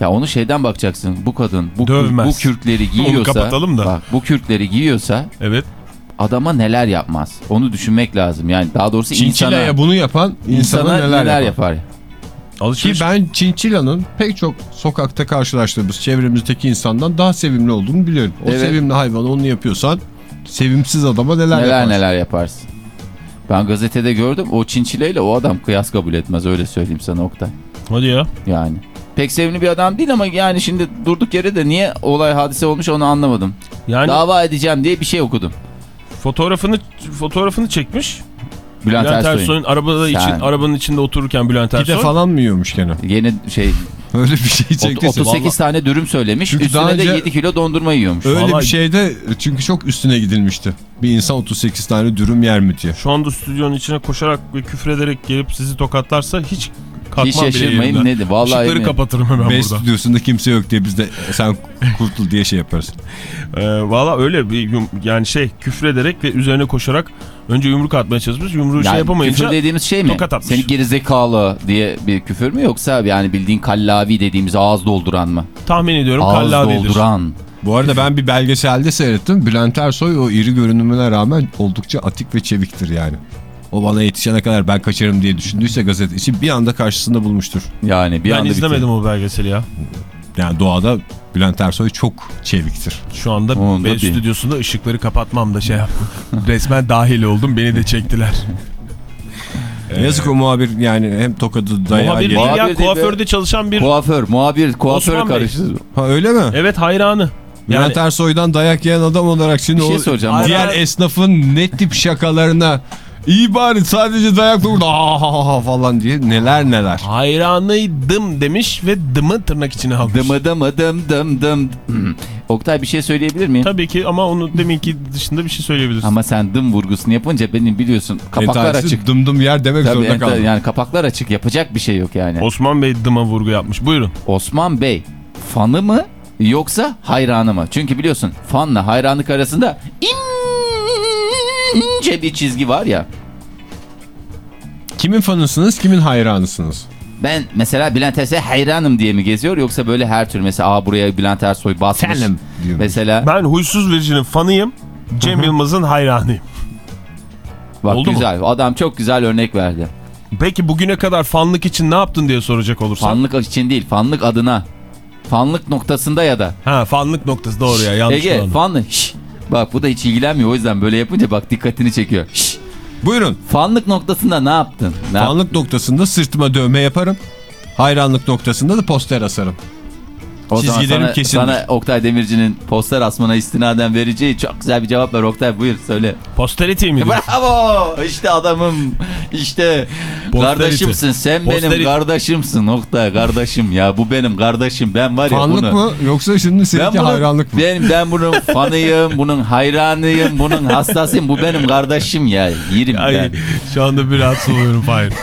Ya onu şeyden bakacaksın. Bu kadın bu, Dövmez. bu kürkleri giyiyorsa... kapatalım da. Bak bu kürkleri giyiyorsa Evet. Adama neler yapmaz. Onu düşünmek lazım. Yani daha doğrusu Çinçilaya insana, bunu yapan insana, insana neler, yapar. yapar. Ki ben Çinçila'nın pek çok sokakta karşılaştığımız çevremizdeki insandan daha sevimli olduğunu biliyorum. O Evet. sevimli hayvanı onu yapıyorsan sevimsiz adama neler, Neler yaparsın. neler yaparsın. Ben gazetede gördüm. O çinçileyle o adam kıyas kabul etmez. Öyle söyleyeyim sana Oktay. Hadi ya. Yani. Pek sevimli bir adam değil ama yani şimdi durduk yere de niye olay hadise olmuş onu anlamadım. Yani Dava edeceğim diye bir şey okudum. Fotoğrafını fotoğrafını çekmiş. Bülent, Bülent Ersoy'un. Arabada için arabanın içinde otururken Bülent Pide Ersoy. falan mı yiyormuş gene? Yeni şey Öyle bir şey çektiyse. 38 tane dürüm söylemiş. Çünkü üstüne de önce- 7 kilo dondurma yiyormuş. Öyle Vallahi- bir şeyde çünkü çok üstüne gidilmişti. Bir insan 38 tane dürüm yer mi diye. Şu anda stüdyonun içine koşarak ve küfrederek gelip sizi tokatlarsa hiç kalkmam Hiç şaşırmayın nedir? Vallahi Işıkları eminim. kapatırım hemen B burada. stüdyosunda kimse yok diye biz de sen kurtul diye şey yaparız. Ee, Valla öyle bir yani şey küfrederek ve üzerine koşarak önce yumruk atmaya çalışmış. Yumruğu şey Yani yapamayınca küfür dediğimiz şey mi? tokat atmış. Seni gerizekalı diye bir küfür mü yoksa yani bildiğin kallavi dediğimiz ağız dolduran mı? tahmin ediyorum Ağız kallavidir. dolduran. Bu arada ben bir belgeselde seyrettim. Bülent Ersoy o iri görünümüne rağmen oldukça atik ve çeviktir yani. O bana yetişene kadar ben kaçarım diye düşündüyse gazeteci bir anda karşısında bulmuştur. Yani bir Ben anda izlemedim bitti. o belgeseli ya. Yani doğada Bülent Ersoy çok çeviktir. Şu anda Onu da B bil. stüdyosunda ışıkları kapatmam da şey. Resmen dahil oldum beni de çektiler. Yazık o muhabir yani hem tokadı dayağı Muhabir değil ya değil kuaförde çalışan bir... Kuaför, muhabir, kuaför karıştı. Ha öyle mi? Evet hayranı. Yani Bülent Ersoy'dan dayak yiyen adam olarak şimdi Bir şey o diğer esnafın ne tip şakalarına iyi bari sadece dayakla vurdu "Ah, ah, ah" falan diye neler neler. hayranıydım demiş ve dımı tırnak içine almış. Dım dım dım dım dım. Oktay bir şey söyleyebilir miyim? Tabii ki ama onu deminki dışında bir şey söyleyebilirsin. Ama sen dım vurgusunu yapınca benim biliyorsun kapaklar Entayesi açık. Dım yer demek Tabii zorunda kaldım. yani kapaklar açık yapacak bir şey yok yani. Osman Bey dıma vurgu yapmış. Buyurun. Osman Bey fanı mı yoksa hayranı mı? Çünkü biliyorsun fanla hayranlık arasında ince bir çizgi var ya. Kimin fanısınız, kimin hayranısınız? Ben mesela Bülent Ersoy hayranım diye mi geziyor yoksa böyle her tür mesela Aa, buraya Bülent Ersoy basmış. Diyor. Mesela Ben huysuz virjinin fanıyım. Cem Yılmaz'ın hayranıyım. bak oldu mu? güzel adam çok güzel örnek verdi. Peki bugüne kadar fanlık için ne yaptın diye soracak olursan. Fanlık için değil fanlık adına. Fanlık noktasında ya da. Ha fanlık noktası doğru ya yanlış Ege kullandım. fanlık. Şş, bak bu da hiç ilgilenmiyor o yüzden böyle yapınca bak dikkatini çekiyor. Şş, Buyurun. fanlık noktasında ne yaptın? Ne Fanlık noktasında sırtıma dövme yaparım. Hayranlık noktasında da poster asarım. O çizgilerim sana, kesindir. sana Oktay Demirci'nin poster asmana istinaden vereceği çok güzel bir cevap ver Oktay buyur söyle. Posterity miydi? Bravo işte adamım işte Posterity. kardeşimsin sen benim Posterity. kardeşimsin Oktay kardeşim ya bu benim kardeşim ben var ya Fanlık bunu. mı yoksa şimdi seninki bunun- hayranlık mı? Ben, ben bunun fanıyım, bunun hayranıyım, bunun hastasıyım. Bu benim kardeşim ya. Yerim Ay ben. şu anda bir rahatsız oluyorum Fahir.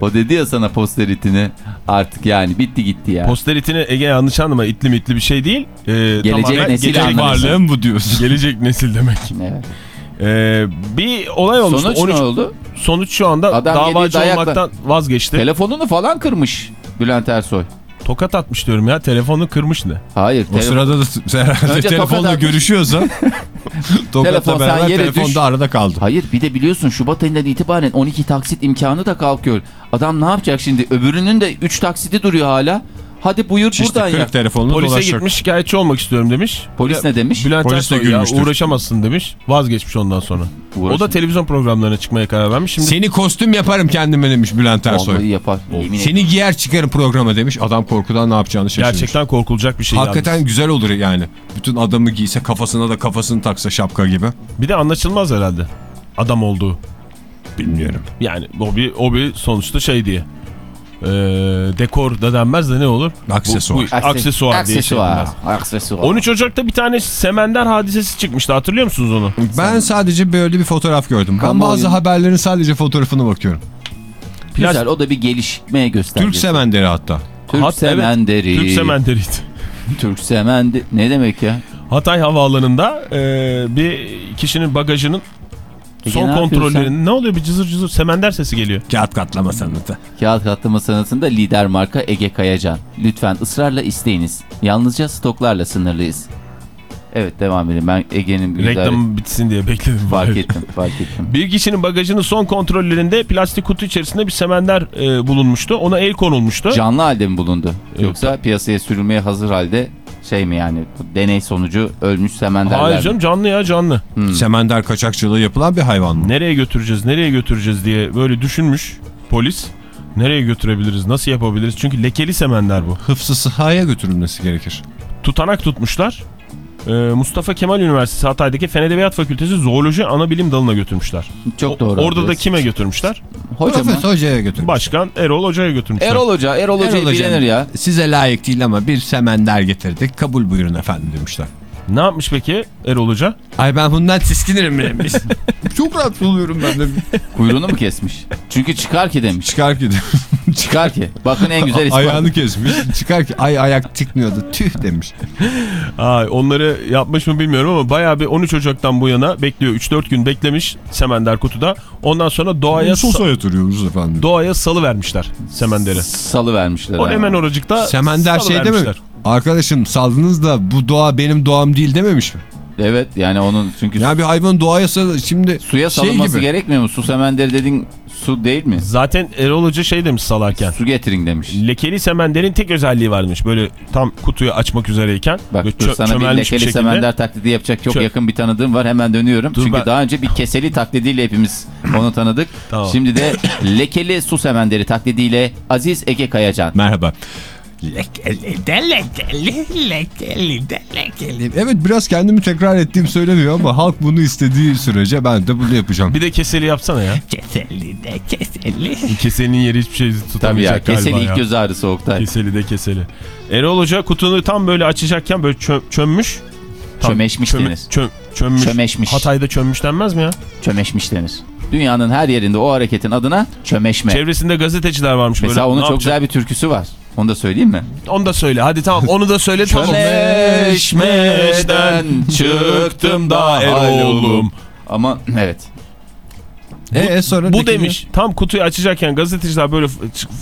O dedi ya sana posteritini artık yani bitti gitti ya. Posterity'ni Ege yanlış anlama itli mitli bir şey değil. Ee, tamamen nesil gelecek varlığın bu diyorsun. Gelecek nesil demek. Evet. Ee, bir olay olmuştu. Sonuç 13 ne oldu? Sonuç şu anda Adam davacı dayakla- olmaktan vazgeçti. Telefonunu falan kırmış Bülent Ersoy. Tokat atmış diyorum ya. Telefonu kırmış ne? Hayır. O telefon- sırada da herhalde telefonla görüşüyorsa Telefon Tokat'la sen beraber yere telefonda düş. arada kaldı. Hayır bir de biliyorsun Şubat ayından itibaren 12 taksit imkanı da kalkıyor. Adam ne yapacak şimdi? Öbürünün de 3 taksiti duruyor hala. Hadi buyur İşte buradan ya. telefonla Polise dolaşacak. gitmiş şikayetçi olmak istiyorum demiş. Polis ne demiş? Bülent Polis de Ersoy ya gülmüştür. uğraşamazsın demiş. Vazgeçmiş ondan sonra. O da Uğraşın. televizyon programlarına çıkmaya karar vermiş. Şimdi Seni kostüm yaparım kendime demiş Bülent Ersoy. Vallahi yapar. Yemin ederim. Seni giyer çıkarım programa demiş. Adam korkudan ne yapacağını şaşırmış. gerçekten korkulacak bir şey Hakikaten yalnız. güzel olur yani. Bütün adamı giyse kafasına da kafasını taksa şapka gibi. Bir de anlaşılmaz herhalde. Adam olduğu. Bilmiyorum. Yani o bir, o bir sonuçta şey diye. Ee, dekor da denmez de ne olur? Aksesuar. Bu, bu, aksesuar diye şey Aksesuar. denmez. Aksesuar. 13 Ocak'ta bir tane Semender hadisesi çıkmıştı. Hatırlıyor musunuz onu? Ben sadece böyle bir fotoğraf gördüm. Ben Kamuoyu- bazı haberlerin sadece fotoğrafına bakıyorum. Güzel o da bir gelişmeye gösterdi. Türk semenderi hatta. Türk Hat- evet, semenderi. Türk Semenderiydi. Türk semendi. Ne demek ya? Hatay Havaalanı'nda e, bir kişinin bagajının son ne yapıyorsun kontrollerinin ne oluyor bir cızır cızır semender sesi geliyor. Kağıt katlama sanatı. Kağıt katlama sanatında lider marka Ege Kayacan. Lütfen ısrarla isteyiniz. Yalnızca stoklarla sınırlıyız. Evet devam edin. Ben Ege'nin güzel... Reklam bitsin diye bekledim. Fark ettim, fark ettim. Bir kişinin bagajının son kontrollerinde plastik kutu içerisinde bir semender e, bulunmuştu. Ona el konulmuştu. Canlı halde mi bulundu? Evet. Yoksa piyasaya sürülmeye hazır halde şey mi yani deney sonucu ölmüş semenderler Hayır mi? canım canlı ya canlı. Semender kaçakçılığı yapılan bir hayvan mı? Nereye götüreceğiz nereye götüreceğiz diye böyle düşünmüş polis. Nereye götürebiliriz nasıl yapabiliriz? Çünkü lekeli semender bu. Hıfzı sıhhaya götürülmesi gerekir. Tutanak tutmuşlar. Ee, Mustafa Kemal Üniversitesi Hatay'daki Fen Edebiyat Fakültesi Zooloji Anabilim Dalı'na götürmüşler. Çok doğru. Orada da adres. kime götürmüşler? Hocam Profesör hocaya götürmüş. Başkan Erol Hoca'ya götürmüşler. Erol Hoca, Erol Hoca'yı Erol bilinir ya. Size layık değil ama bir semender getirdik. Kabul buyurun efendim demişler. Ne yapmış peki Erol Hoca? Ay ben bundan tiskinirim demiş. Çok rahatsız oluyorum ben de. Kuyruğunu mu kesmiş? Çünkü çıkar ki demiş. Çıkar ki Çıkar ki. Bakın en güzel ispat. Ayağını kesmiş. Çıkar ki ay ayak çıkmıyordu. Tüh demiş. Aa, onları yapmış mı bilmiyorum ama bayağı bir 13 Ocak'tan bu yana bekliyor. 3-4 gün beklemiş Semender kutuda. Ondan sonra doğaya, Sosa yatırıyoruz efendim. doğaya salı vermişler Semender'i. Salı vermişler. O hemen oracıkta Semender salı şey değil mi? Arkadaşım saldınız da bu doğa benim doğam değil dememiş mi? Evet yani onun çünkü Ya bir hayvan doğaya sal şimdi suya şey salınması gibi. gerekmiyor mu? Su semenderi dedin su değil mi? Zaten Erol Hoca şey demiş salarken. Su getirin demiş. Lekeli semenderin tek özelliği varmış. Böyle tam kutuyu açmak üzereyken. Bak dur sana bir lekeli şekilde. semender taklidi yapacak çok Çö- yakın bir tanıdığım var. Hemen dönüyorum. Dur Çünkü ben- daha önce bir keseli taklidiyle hepimiz onu tanıdık. Tamam. Şimdi de lekeli su semenderi taklidiyle Aziz Ege Kayacan. Merhaba. Evet biraz kendimi tekrar ettiğim söyleniyor ama halk bunu istediği sürece ben de bunu yapacağım. Bir de keseli yapsana ya. Keseli de keseli. Keselinin yeri hiçbir şey Tabii ya tutamayacak galiba keseli ya. ilk göz ağrısı Oktay. Keseli de keseli. Erol Hoca kutunu tam böyle açacakken böyle çö- çömmüş. Tam Çömeşmiş çöme- denir. çö- çömmüş. Çömeşmiş. Hatay'da çömmüş denmez mi ya? Çömeşmiş denir. Dünyanın her yerinde o hareketin adına çömeşme. Çevresinde gazeteciler varmış Mesela böyle. onun ne çok yapacak? güzel bir türküsü var. Onu da söyleyeyim mi? Onu da söyle. Hadi tamam onu da söyle. tamam. Çömeşmeden çıktım da Erol'um. Ama evet. E, sonra Bu demiş tam kutuyu açacakken gazeteciler böyle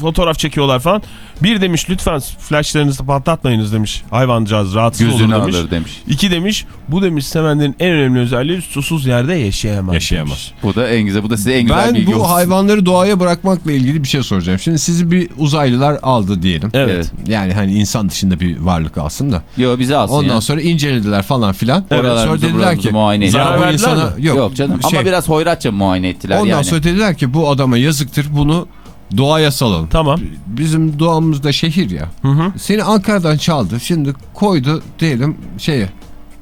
fotoğraf çekiyorlar falan. Bir demiş lütfen flashlarınızı patlatmayınız demiş. Hayvancağız rahatsız Gözünü olur demiş. alır demiş. İki demiş bu demiş semenlerin en önemli özelliği susuz yerde yaşayamaz. Yaşayamaz. Bu da en güzel. Bu da size en güzel Ben bilgi bu olsun. hayvanları doğaya bırakmakla ilgili bir şey soracağım. Şimdi sizi bir uzaylılar aldı diyelim. Evet. Evet. Yani hani insan dışında bir varlık alsın da. Yo bizi alsın Ondan ya. sonra incelediler falan filan. sonra Oralarımızı dediler ki muayene Zarar bu insana mi? yok, Yok, canım şey, ama biraz hoyratça muayene ettiler Ondan yani. sonra dediler ki bu adama yazıktır bunu doğaya salalım. Tamam. Bizim doğamızda şehir ya. Hı hı. Seni Ankara'dan çaldı. Şimdi koydu diyelim şeye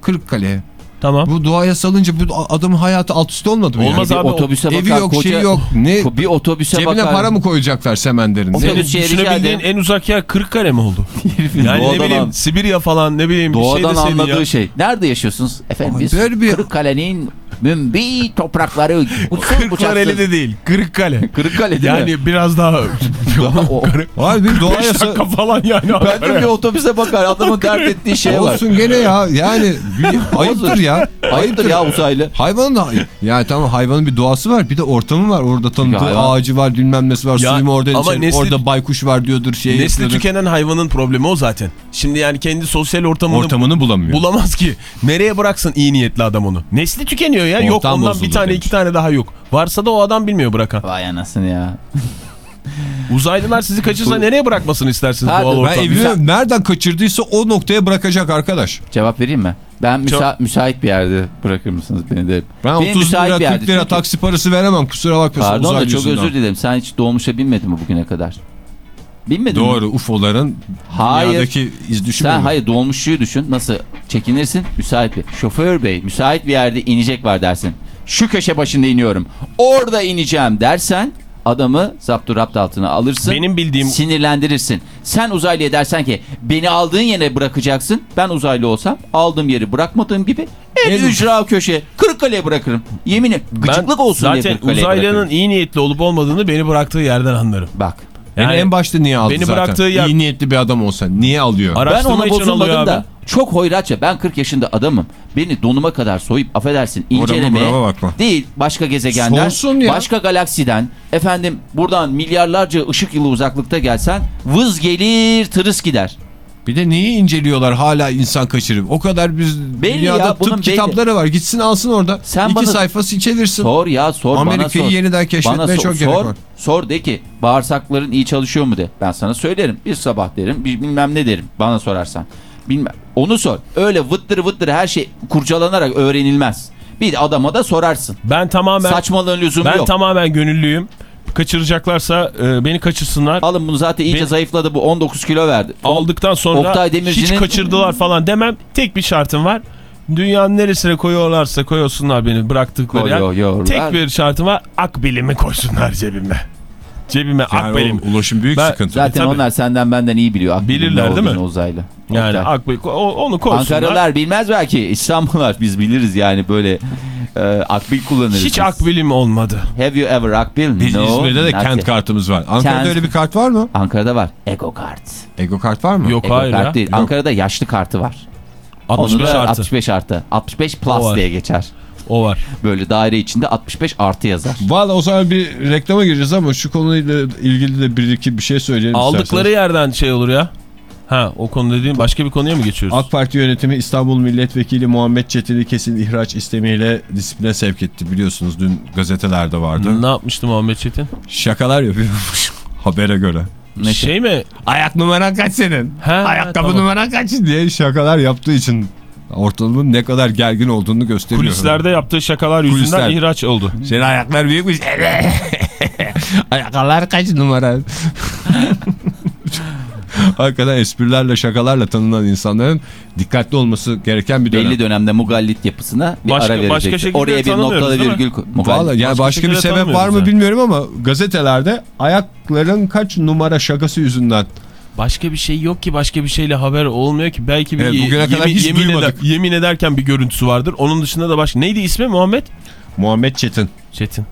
Kırıkkale'ye. Tamam. Bu doğaya salınca bu adamın hayatı alt üst olmadı mı? Olmaz bir abi, otobüse Evi bakar yok koca, şey yok. Ne bir otobüse cebine bakar. para mı koyacaklar semenderin? Otobüs- Ne? Düşünebildiğin en uzak yer Kırıkkale mi oldu? yani ne Doğadan bileyim an- Sibirya falan ne bileyim bir şey Doğadan deseydin anladığı ya. şey. Nerede yaşıyorsunuz? Efendim Ay, biz bir- Kırıkkale'nin mümbit toprakları. bucaksız. de değil Kırıkkale. Kırıkkale değil mi? yani biraz daha Daha o- Abi bir doğaya 5 sa- dakika falan yani. Ben de bir otobüse bakar adamın dert ettiği şey var. Olsun gene ya yani ayıptır ya. Ayıptır ya uzaylı. Hayvanın da yani tamam hayvanın bir doğası var bir de ortamı var orada tanıdığı hayvan- ağacı var bilmem nesi var Ya, suyu mu orada ama içelim, nesli- orada baykuş var diyordur şey Nesli yapıyordur. tükenen hayvanın problemi o zaten. Şimdi yani kendi sosyal ortamını ortamını bulamıyor. bulamaz ki. Nereye bıraksın iyi niyetli adam onu? Nesli tükeniyor ya. yok Ortam ondan bozuldu bir tane demiş. iki tane daha yok. Varsa da o adam bilmiyor bırakan. Vay anasını ya. Uzaylılar sizi kaçırsa nereye bırakmasını istersiniz Hadi doğal ben ben ortamda? evimi nereden kaçırdıysa o noktaya bırakacak arkadaş. Cevap vereyim mi? Ben müsa Çok- müsait bir yerde bırakır mısınız beni de? Ben Benim 30 müsait lira bir 40 yerde. lira Çünkü- taksi parası veremem kusura bakmasın Pardon da çok özür dilerim. Sen hiç dolmuşa binmedin mi bugüne kadar? Binmedin mi? Doğru UFO'ların Hayır. dünyadaki iz düşümü. Sen mü? hayır dolmuşçuyu düşün. Nasıl çekinirsin? Müsait bir. Şoför bey müsait bir yerde inecek var dersin. Şu köşe başında iniyorum. Orada ineceğim dersen adamı zapturapt altına alırsın. Benim bildiğim- Sinirlendirirsin. Sen uzaylıya dersen ki beni aldığın yere bırakacaksın. Ben uzaylı olsam aldığım yeri bırakmadığım gibi en, En- ücra köşe Kırıkkale'ye bırakırım. Yemin gıcıklık olsun diye zaten uzaylının bırakırım. iyi niyetli olup olmadığını beni bıraktığı yerden anlarım. Bak. Beni Yani en başta niye aldı beni zaten? bıraktığı yer- İyi niyetli bir adam olsa niye alıyor? Ara- Ben Araştırma ona alıyor bozulmadım abi. Çok hoyratça ben 40 yaşında adamım. Beni donuma kadar soyup affedersin incelemeye değil başka gezegenden başka galaksiden efendim buradan milyarlarca ışık yılı uzaklıkta gelsen vız gelir tırıs gider. Bir de neyi inceliyorlar hala insan kaçırıp? O kadar biz Belli dünyada ya, tıp kitapları var. Gitsin alsın orada. Sen İki bana- sayfası çevirsin. Sor ya sor bana Amerika'yı sor. yeniden keşfetmeye Bana sor, çok gerek sor, var. Sor de ki bağırsakların iyi çalışıyor mu de. Ben sana söylerim. Bir sabah derim bir bilmem ne derim bana sorarsan. Bilmem. Onu sor. Öyle vıttır vıttır her şey kurcalanarak öğrenilmez. Bir adama da sorarsın. Ben tamamen Saçmalığın lüzumu ben yok. tamamen gönüllüyüm. Kaçıracaklarsa e, beni kaçırsınlar. Alın bunu zaten iyice Ben- zayıfladı bu 19 kilo verdi. Aldıktan sonra Oktay hiç kaçırdılar falan demem. Tek bir şartım var. Dünyanın neresine koyuyorlarsa koyuyorsunlar beni bıraktıkları yer. Tek bir şartım var. Akbilimi koysunlar cebime. Cebime Yani akbilim. o ulaşım büyük Ben- sıkıntı. Zaten Tabii. onlar senden benden iyi biliyor. Akbil'in Bilirler değil mi? Uzaylı. Yani o- onu koysunlar. Ankaralılar bilmez belki. İstanbullular biz biliriz yani böyle e, akbil kullanırız. Hiç akbilim olmadı. Have you ever akbil? Biz no. İzmir'de de kent yet. kartımız var. Ankara'da Kent- öyle bir kart var mı? Ankara'da var. Ego kart. Ego kart var mı? Yok Ego hayır kart ya. değil. Yok. Ankara'da yaşlı kartı var. 65 Onu da artı. 65 artı. 65 O plus diye geçer. O var. Böyle daire içinde 65 artı yazar. Valla o zaman bir reklama gireceğiz ama şu konuyla ilgili de bir iki bir şey söyleyelim Aldıkları isterseniz. yerden şey olur ya. Ha o konu dediğin başka bir konuya mı geçiyoruz? AK Parti yönetimi İstanbul Milletvekili Muhammed Çetin'i kesin ihraç istemiyle disipline sevk etti. Biliyorsunuz dün gazetelerde vardı. ne yapmıştı Muhammed Çetin? Şakalar yapıyormuş habere göre. Ne Şey mi? Ayak numaran kaç senin? Ha, Ayakkabı tamam. numaran kaç diye şakalar yaptığı için ortalığın ne kadar gergin olduğunu gösteriyor. Kulislerde yaptığı şakalar yüzünden Kulisler. ihraç oldu. Senin ayaklar büyükmüş. Ayakkabılar kaç numara? Hakikaten esprilerle şakalarla tanınan insanların dikkatli olması gereken bir dönem. Belli dönemde mugallit yapısına bir Başka- ara şekilde Oraya bir noktada virgül. Valla yani Başka başka, bir sebep var mı yani. bilmiyorum ama gazetelerde ayakların kaç numara şakası yüzünden Başka bir şey yok ki başka bir şeyle haber olmuyor ki. Belki bir Evet, bugüne kadar yemin, hiç yemin, duymadık. eder- yemin ederken bir görüntüsü vardır. Onun dışında da başka. Neydi ismi Muhammed? Muhammed Çetin Çetin.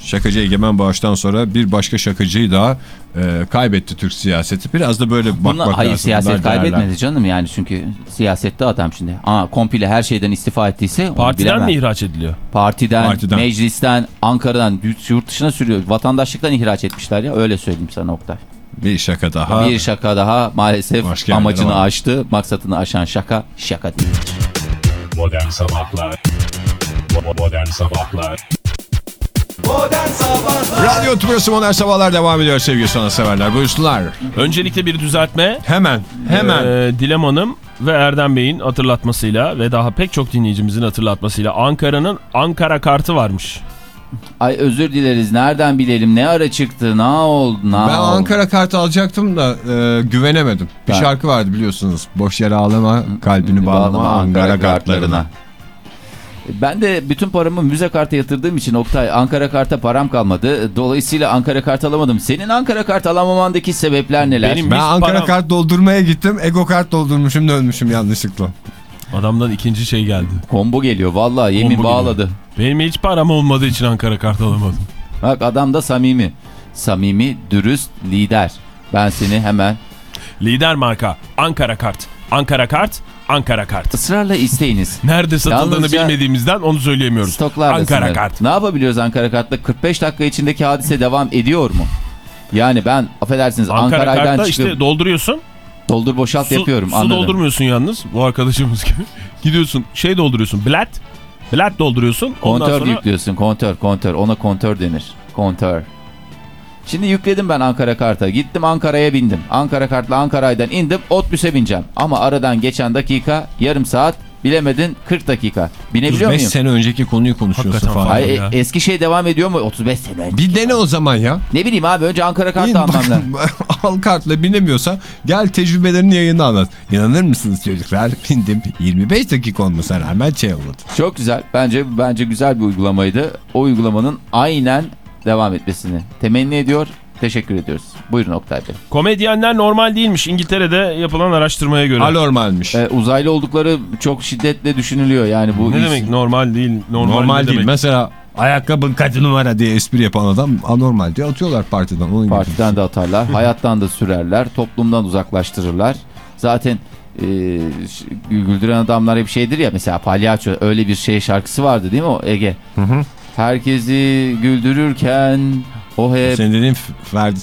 Şakacı Egemen Bağış'tan sonra bir başka şakacıyı daha e, kaybetti Türk siyaseti. Biraz da böyle bakmak Bunlar, hayır lazım. siyaset Bunlar değerler. kaybetmedi canım yani çünkü siyasette adam şimdi. Aa, komple her şeyden istifa ettiyse Partiden mi ihraç ediliyor? Partiden, Partiden. meclisten, Ankara'dan yurt dışına sürüyor. Vatandaşlıktan ihraç etmişler ya öyle söyleyeyim sana Oktay. Bir şaka daha. Bir şaka daha maalesef amacını var. aştı. Maksatını aşan şaka şaka değil. Modern Sabahlar Modern Sabahlar Modern Sabahlar Radyo Tübrası Modern Sabahlar devam ediyor sevgili sanatseverler. Buyursunlar. Öncelikle bir düzeltme. Hemen. Hemen. Ee, Dilem Hanım ve Erdem Bey'in hatırlatmasıyla ve daha pek çok dinleyicimizin hatırlatmasıyla Ankara'nın Ankara kartı varmış. Ay özür dileriz. Nereden bilelim? Ne ara çıktı? Ne oldu? Ne ben oldu? Ankara kartı alacaktım da e, güvenemedim. Bir Ben- şarkı vardı biliyorsunuz. Boş yere ağlama, kalbini bağlama Ankara kartlarına. Ben de bütün paramı müze kartı yatırdığım için Oktay Ankara karta param kalmadı. Dolayısıyla Ankara kart alamadım. Senin Ankara kart alamamandaki sebepler neler? Benim- Ben Ankara param- kart doldurmaya gittim. Ego kart doldurmuşum dönmüşüm yanlışlıkla. Adamdan ikinci şey geldi. Kombo geliyor vallahi yemin Kombo bağladı. Benim hiç param olmadığı için Ankara kartı alamadım. Bak adam da samimi. Samimi, dürüst, lider. Ben seni hemen Lider marka Ankara kart. Ankara kart, Ankara kart. ısrarla isteyiniz. Nerede satıldığını Yalnızca- bilmediğimizden onu söyleyemiyoruz. Stoklarda Ankara sınırı. kart. Ne yapabiliyoruz Ankara kartla? 45 dakika içindeki hadise devam ediyor mu? Yani ben affedersiniz Ankara Ankara'dan çıkıp işte dolduruyorsun. Doldur boşalt Su, yapıyorum. su anladım. doldurmuyorsun yalnız bu arkadaşımız gibi. Gidiyorsun şey dolduruyorsun. Blat. Blat dolduruyorsun. Ondan Kontör sonra yüklüyorsun. Kontör, kontör. Ona kontör denir. Kontör. Şimdi yükledim ben Ankara karta. Gittim Ankara'ya bindim. Ankara kartla Ankara'dan indim. Otbüse bineceğim. Ama aradan geçen dakika yarım saat bilemedin 40 dakika. Binebiliyor 35 muyum? sene önceki konuyu konuşuyorsun falan. Ya. e- eski şey devam ediyor mu? 35 sene önce. Bir dene o zaman ya. Ne bileyim abi önce Ankara lazım. bak, Al kartla binemiyorsan gel tecrübelerini yayında anlat. İnanır mısınız çocuklar? Bindim 25 dakika olmasına rağmen şey olmadı. Çok güzel. Bence bence güzel bir uygulamaydı. O uygulamanın aynen devam etmesini temenni ediyor. Teşekkür ediyoruz. Buyurun Oktay Bey. komedyenler normal değilmiş İngiltere'de yapılan araştırmaya göre. Anormalmiş. Ee, uzaylı oldukları çok şiddetle düşünülüyor. Yani bu Ne is- demek normal değil? Normal, Normal değil. demek? Mesela ayakkabın kaç numara diye espri yapan adam anormal diye atıyorlar partiden. Onun gibi. partiden de atarlar, hayattan da sürerler, toplumdan uzaklaştırırlar. Zaten e, güldüren adamlar hep şeydir ya mesela palyaço öyle bir şey şarkısı vardı değil mi o Ege? Herkesi güldürürken o hep Senin dediğin Ferdi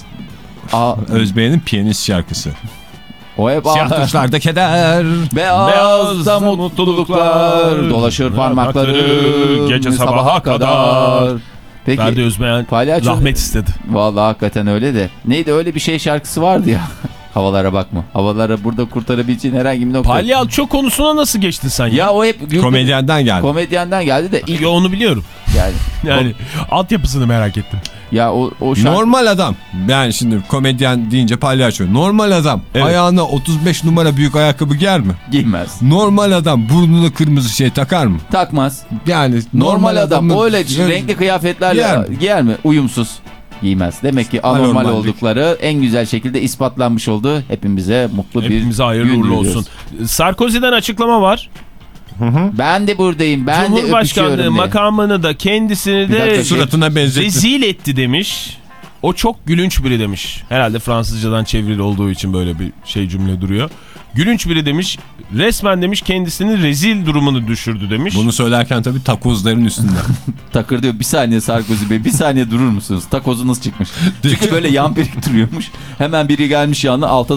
Özbey'in piyanist şarkısı. o hep Siyah tuşlarda keder. beyazda mutluluklar dolaşır parmakları Gece sabaha kadar. Peki Ferdi Özbeğen palyaço rahmet istedi. Vallahi hakikaten öyle de. Neydi öyle bir şey şarkısı vardı ya. Havalara bakma. Havalara burada kurtarabileceğin herhangi bir nokta. Palyaço konusuna nasıl geçtin sen ya? Ya o hep Komedyenden geldi. komedyenden geldi de ilk Ya onu biliyorum. yani. Yani altyapısını merak ettim. Ya o, o şarkı. Normal adam. Yani şimdi komedyen deyince palyaço. Normal adam. Evet. Ayağına 35 numara büyük ayakkabı giyer mi? giymez. Normal adam burnuna kırmızı şey takar mı? Takmaz. Yani Normal, adam adamın- o öyle renkli kıyafetlerle Giyer giyer mi? mi? Uyumsuz. Giymez. Demek ki anormal oldukları en güzel şekilde ispatlanmış oldu. Hepimize mutlu bir Hepimize hayırlı gün uğurlu olsun. Sarkozy'den açıklama var. Ben de buradayım. Ben de Cumhurbaşkanlığı diye. makamını da kendisini Bir de Suratına benzetti. rezil etti demiş. O çok gülünç biri demiş. Herhalde Fransızcadan çevrili olduğu için böyle bir şey cümle duruyor. Gülünç biri demiş. Resmen demiş kendisini rezil durumunu düşürdü demiş. Bunu söylerken tabii takozların üstünde. Takır diyor bir saniye Sarkozy Bey bir saniye durur musunuz? Takozunuz çıkmış. Çünkü böyle yan biriktiriyormuş. Hemen biri gelmiş yanına alta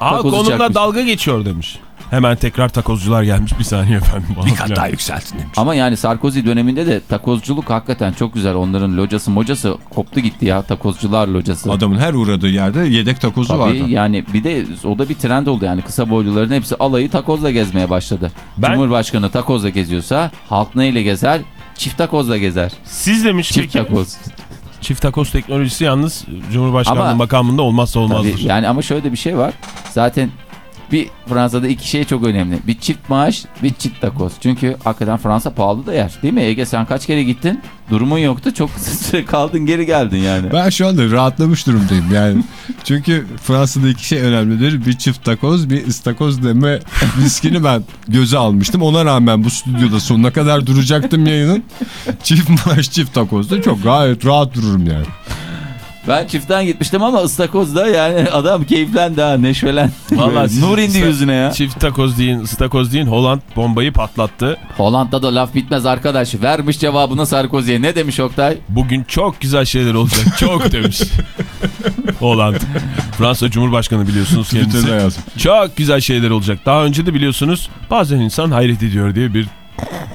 Aa, takozu konumla çakmış. dalga geçiyor demiş. Hemen tekrar takozcular gelmiş bir saniye efendim. Bir kat daha yükseltin demiş. ama yani Sarkozy döneminde de takozculuk hakikaten çok güzel. Onların locası mocası koptu gitti ya takozcular locası. Adamın her uğradığı yerde yedek takozu Tabii vardı. yani bir de o da bir trend oldu yani kısa boyluların hepsi alayı takozla gezmeye başladı. Ben- Cumhurbaşkanı takozla geziyorsa halk neyle gezer? Çift takozla gezer. Siz demiş Çift peki, takoz. Çift takoz teknolojisi yalnız Cumhurbaşkanlığı Ama- makamında olmazsa olmazdır. Tabii, yani ama şöyle de bir şey var. Zaten Bir Fransa'da iki şey çok önemli. Bir çift maaş, bir çift takoz. Çünkü hakikaten Fransa pahalı da yer. Değil mi Ege sen kaç kere gittin? Durumun yoktu. Çok kısa süre kaldın geri geldin yani. Ben şu anda rahatlamış durumdayım yani. Çünkü Fransa'da iki şey önemlidir. Bir çift takoz, bir ıstakoz deme riskini ben göze almıştım. Ona rağmen bu stüdyoda sonuna kadar duracaktım yayının. Çift maaş, çift takozda çok gayet rahat dururum yani. Ben çiftten gitmiştim ama ıstakozda yani adam keyiflendi ha neşvelen. Vallahi siz- Nur indi yüzüne ya. Çift takoz deyin, stakoz deyin. Holland bombayı patlattı. Hollanda'da da laf bitmez arkadaş. Vermiş cevabını Sarkozy'ye. Ne demiş Oktay? Bugün çok güzel şeyler olacak. Çok demiş. Holland. Fransa Cumhurbaşkanı biliyorsunuz kendisi. Çok güzel şeyler olacak. Daha önce de biliyorsunuz bazen insan hayret ediyor diye bir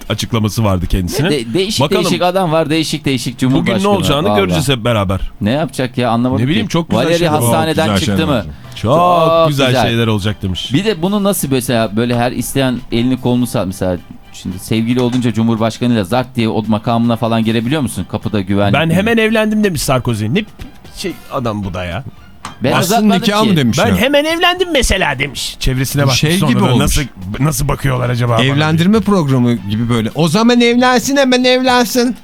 açıklaması vardı kendisine. De- değişik Bakalım. değişik adam var. Değişik değişik cumhurbaşkanı. Bugün ne olacağını Vallahi. göreceğiz hep beraber. Ne yapacak ya anlamadım Ne bileyim, çok güzel Valeri şeyler- hastaneden güzel çıktı şeyler mı? Çok, Çok güzel, güzel. şeyler olacak demiş. Bir de bunu nasıl mesela böyle her isteyen elini kolunu sağ mesela şimdi sevgili olunca Cumhurbaşkanıyla zart diye o makamına falan girebiliyor musun? Kapıda güvenlik. Ben hemen evlendim demiş Sarkozy. Ne şey adam bu da ya. Ben Aslında nikah ki. mı demiş Ben ya? hemen evlendim mesela demiş. Çevresine bak. Şey gibi olmuş. Nasıl, nasıl bakıyorlar acaba? Evlendirme programı gibi böyle. O zaman evlensin hemen evlensin.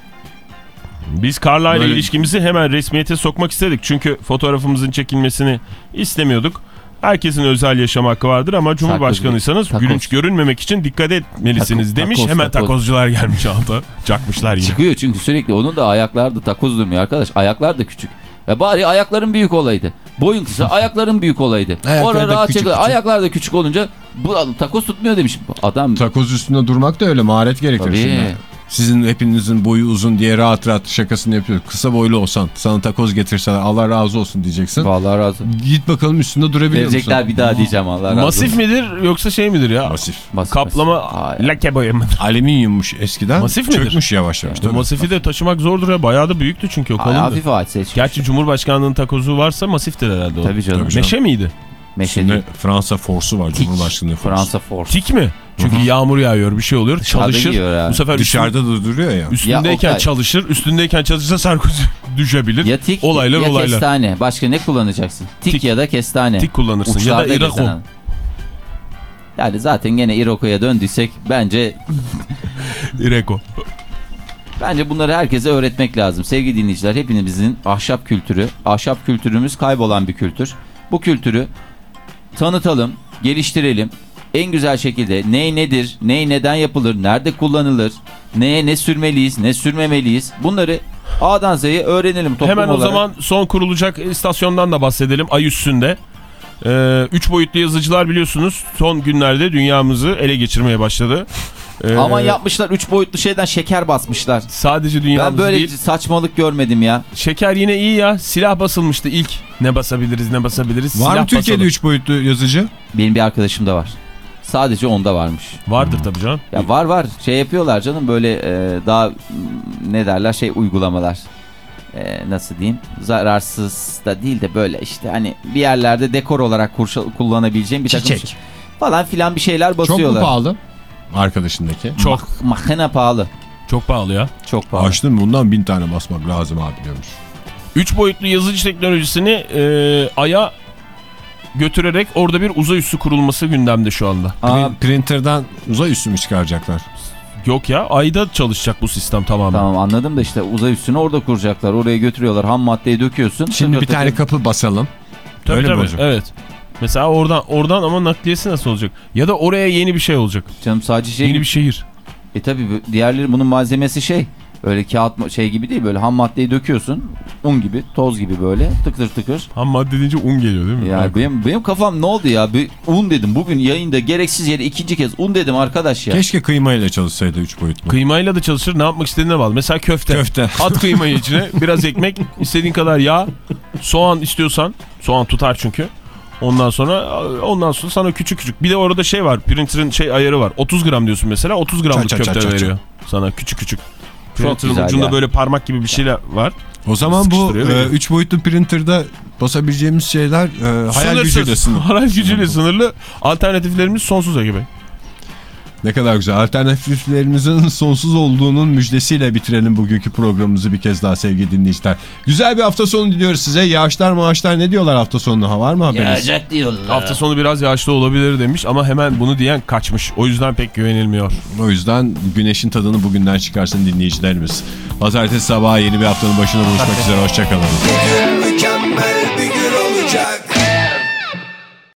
Biz Carla ile ilişkimizi hemen resmiyete sokmak istedik. Çünkü fotoğrafımızın çekilmesini istemiyorduk. Herkesin özel yaşam hakkı vardır ama Cumhurbaşkanıysanız takoz. gülünç görünmemek için dikkat etmelisiniz Takoz, demiş. takoz, hemen takoz. takozcular gelmiş alta. Çakmışlar yine. Çıkıyor çünkü sürekli onun da ayakları da takoz durmuyor arkadaş. Ayaklar da küçük. Ya bari ayakların büyük olaydı. Boyun kısa ayakların büyük olaydı. Orada da rahat küçük. Ayaklar da küçük olunca bu takoz tutmuyor demiş. Adam Takoz üstünde durmak da öyle maharet gerekir Tabii. şimdi. Sizin hepinizin boyu uzun diye rahat rahat şakasını yapıyor. Kısa boylu olsan sana takoz getirseler Allah razı olsun diyeceksin. vallahi razı. Git bakalım üstünde durabiliyor musun? Verecekler bir daha diyeceğim Allah razı olsun. Masif midir yoksa şey midir ya? Masif. Masif, Kaplama masif. Lake boya mıdır? Alüminyummuş eskiden. Masif midir? Çökmüş yavaş yavaş. Tabii. masifi de taşımak zordur ya. Bayağı da büyüktü çünkü o kalındı. hafif ağaç seç. Gerçi Cumhurbaşkanlığının takozu varsa masiftir herhalde o. Tabii canım. Tabii canım. Meşe miydi? Meşe Şimdi değil. Fransa forsu var. Tik. Cumhurbaşkanlığı forsu. Fransa Force. Tik mi? Çünkü yağmur yağıyor bir şey oluyor. Çalışır. Bu sefer Dışarıda da duruyor ya. üstündeyken Ya Oktay. çalışır. Üstündeyken çalışırsa Sarkozy düşebilir. Ya tik olaylar ya olaylar. kestane. Başka ne kullanacaksın? Tik, Tik. ya da kestane. Tik kullanırsın ya da Uçlarda Irako. kestane. Yani zaten gene Iroko'ya döndüysek bence Ireko. bence bunları herkese öğretmek lazım. Sevgili dinleyiciler hepimizin ahşap kültürü, ahşap kültürümüz kaybolan bir kültür. Bu kültürü tanıtalım, geliştirelim. En güzel şekilde ney nedir, ney neden yapılır, nerede kullanılır, neye ne sürmeliyiz, ne sürmemeliyiz. Bunları A'dan Z'ye öğrenelim toplum Hemen o olarak. zaman son kurulacak istasyondan da bahsedelim. Ay üstünde. Ee, üç boyutlu yazıcılar biliyorsunuz son günlerde dünyamızı ele geçirmeye başladı. Ee, Aman yapmışlar 3 boyutlu şeyden şeker basmışlar. Sadece Ben dünyamız böyle değil. saçmalık görmedim ya. Şeker yine iyi ya. Silah basılmıştı ilk. Ne basabiliriz ne basabiliriz. Var Silah mı Türkiye'de basalım. 3 boyutlu yazıcı? Benim bir arkadaşım da var. Sadece onda varmış. Vardır tabii canım. Ya var var şey yapıyorlar canım böyle e, daha ne derler şey uygulamalar. E, nasıl diyeyim zararsız da değil de böyle işte hani bir yerlerde dekor olarak kurşa- kullanabileceğim bir takım Çiçek. şey- falan filan bir şeyler Çok mu basıyorlar. pahalı? Arkadaşındaki. Çok. Mak- makine pahalı. Çok pahalı ya. Çok pahalı. Açtın mı? Bundan bin tane basmak lazım abi diyormuş. 3 boyutlu yazıcı teknolojisini e, Ay'a götürerek orada bir uzay üssü kurulması gündemde şu anda. Aa, Prin- Printer'dan uzay üssü mü çıkaracaklar? Yok ya Ay'da çalışacak bu sistem tamamen. tamam anladım da işte uzay üstünü orada kuracaklar. Oraya götürüyorlar. Ham maddeyi döküyorsun. Şimdi bir tane kapı basalım. Tabii, Öyle mi tabii, olacak? Evet. Mesela oradan oradan ama nakliyesi nasıl olacak? Ya da oraya yeni bir şey olacak. Canım sadece şey Yeni bir şehir. E tabi diğerleri bunun malzemesi şey. Öyle kağıt şey gibi değil böyle ham maddeyi döküyorsun. Un gibi, toz gibi böyle tıkır tıkır. Ham madde deyince un geliyor değil mi? Ya benim benim kafam ne oldu ya? Bir un dedim. Bugün yayında gereksiz yere ikinci kez un dedim arkadaş ya. Keşke kıymayla çalışsaydı 3 boyutlu. Kıymayla da çalışır. Ne yapmak istediğine bağlı. Mesela köfte. Köfte. At kıymayı içine. Biraz ekmek. istediğin kadar yağ. Soğan istiyorsan. Soğan tutar çünkü. Ondan sonra ondan sonra sana küçük küçük. Bir de orada şey var. Printer'ın şey ayarı var. 30 gram diyorsun mesela. 30 gramlık Ça, ça, ça, köfte ça, ça. veriyor. Sana küçük küçük. Printer'ın ucunda ya. böyle parmak gibi bir şeyler var. O zaman bu Sıkıştırıyor beni. 3 boyutlu printer'da basabileceğimiz şeyler e, hayal Sınırsız. gücüyle sınırlı. Hayal gücüyle sınırlı. Alternatiflerimiz sonsuz gibi. Ne kadar güzel. Alternatiflerimizin sonsuz olduğunun müjdesiyle bitirelim bugünkü programımızı bir kez daha sevgili dinleyiciler. Güzel bir hafta sonu diliyoruz size. Yağışlar maaşlar ne diyorlar hafta sonuna var mı haberiniz? Yağacak diyorlar. Hafta sonu biraz yağışlı olabilir demiş ama hemen bunu diyen kaçmış. O yüzden pek güvenilmiyor. O yüzden güneşin tadını bugünden çıkarsın dinleyicilerimiz. Pazartesi sabahı yeni bir haftanın başına buluşmak üzere. Hoşçakalın. Mükemmel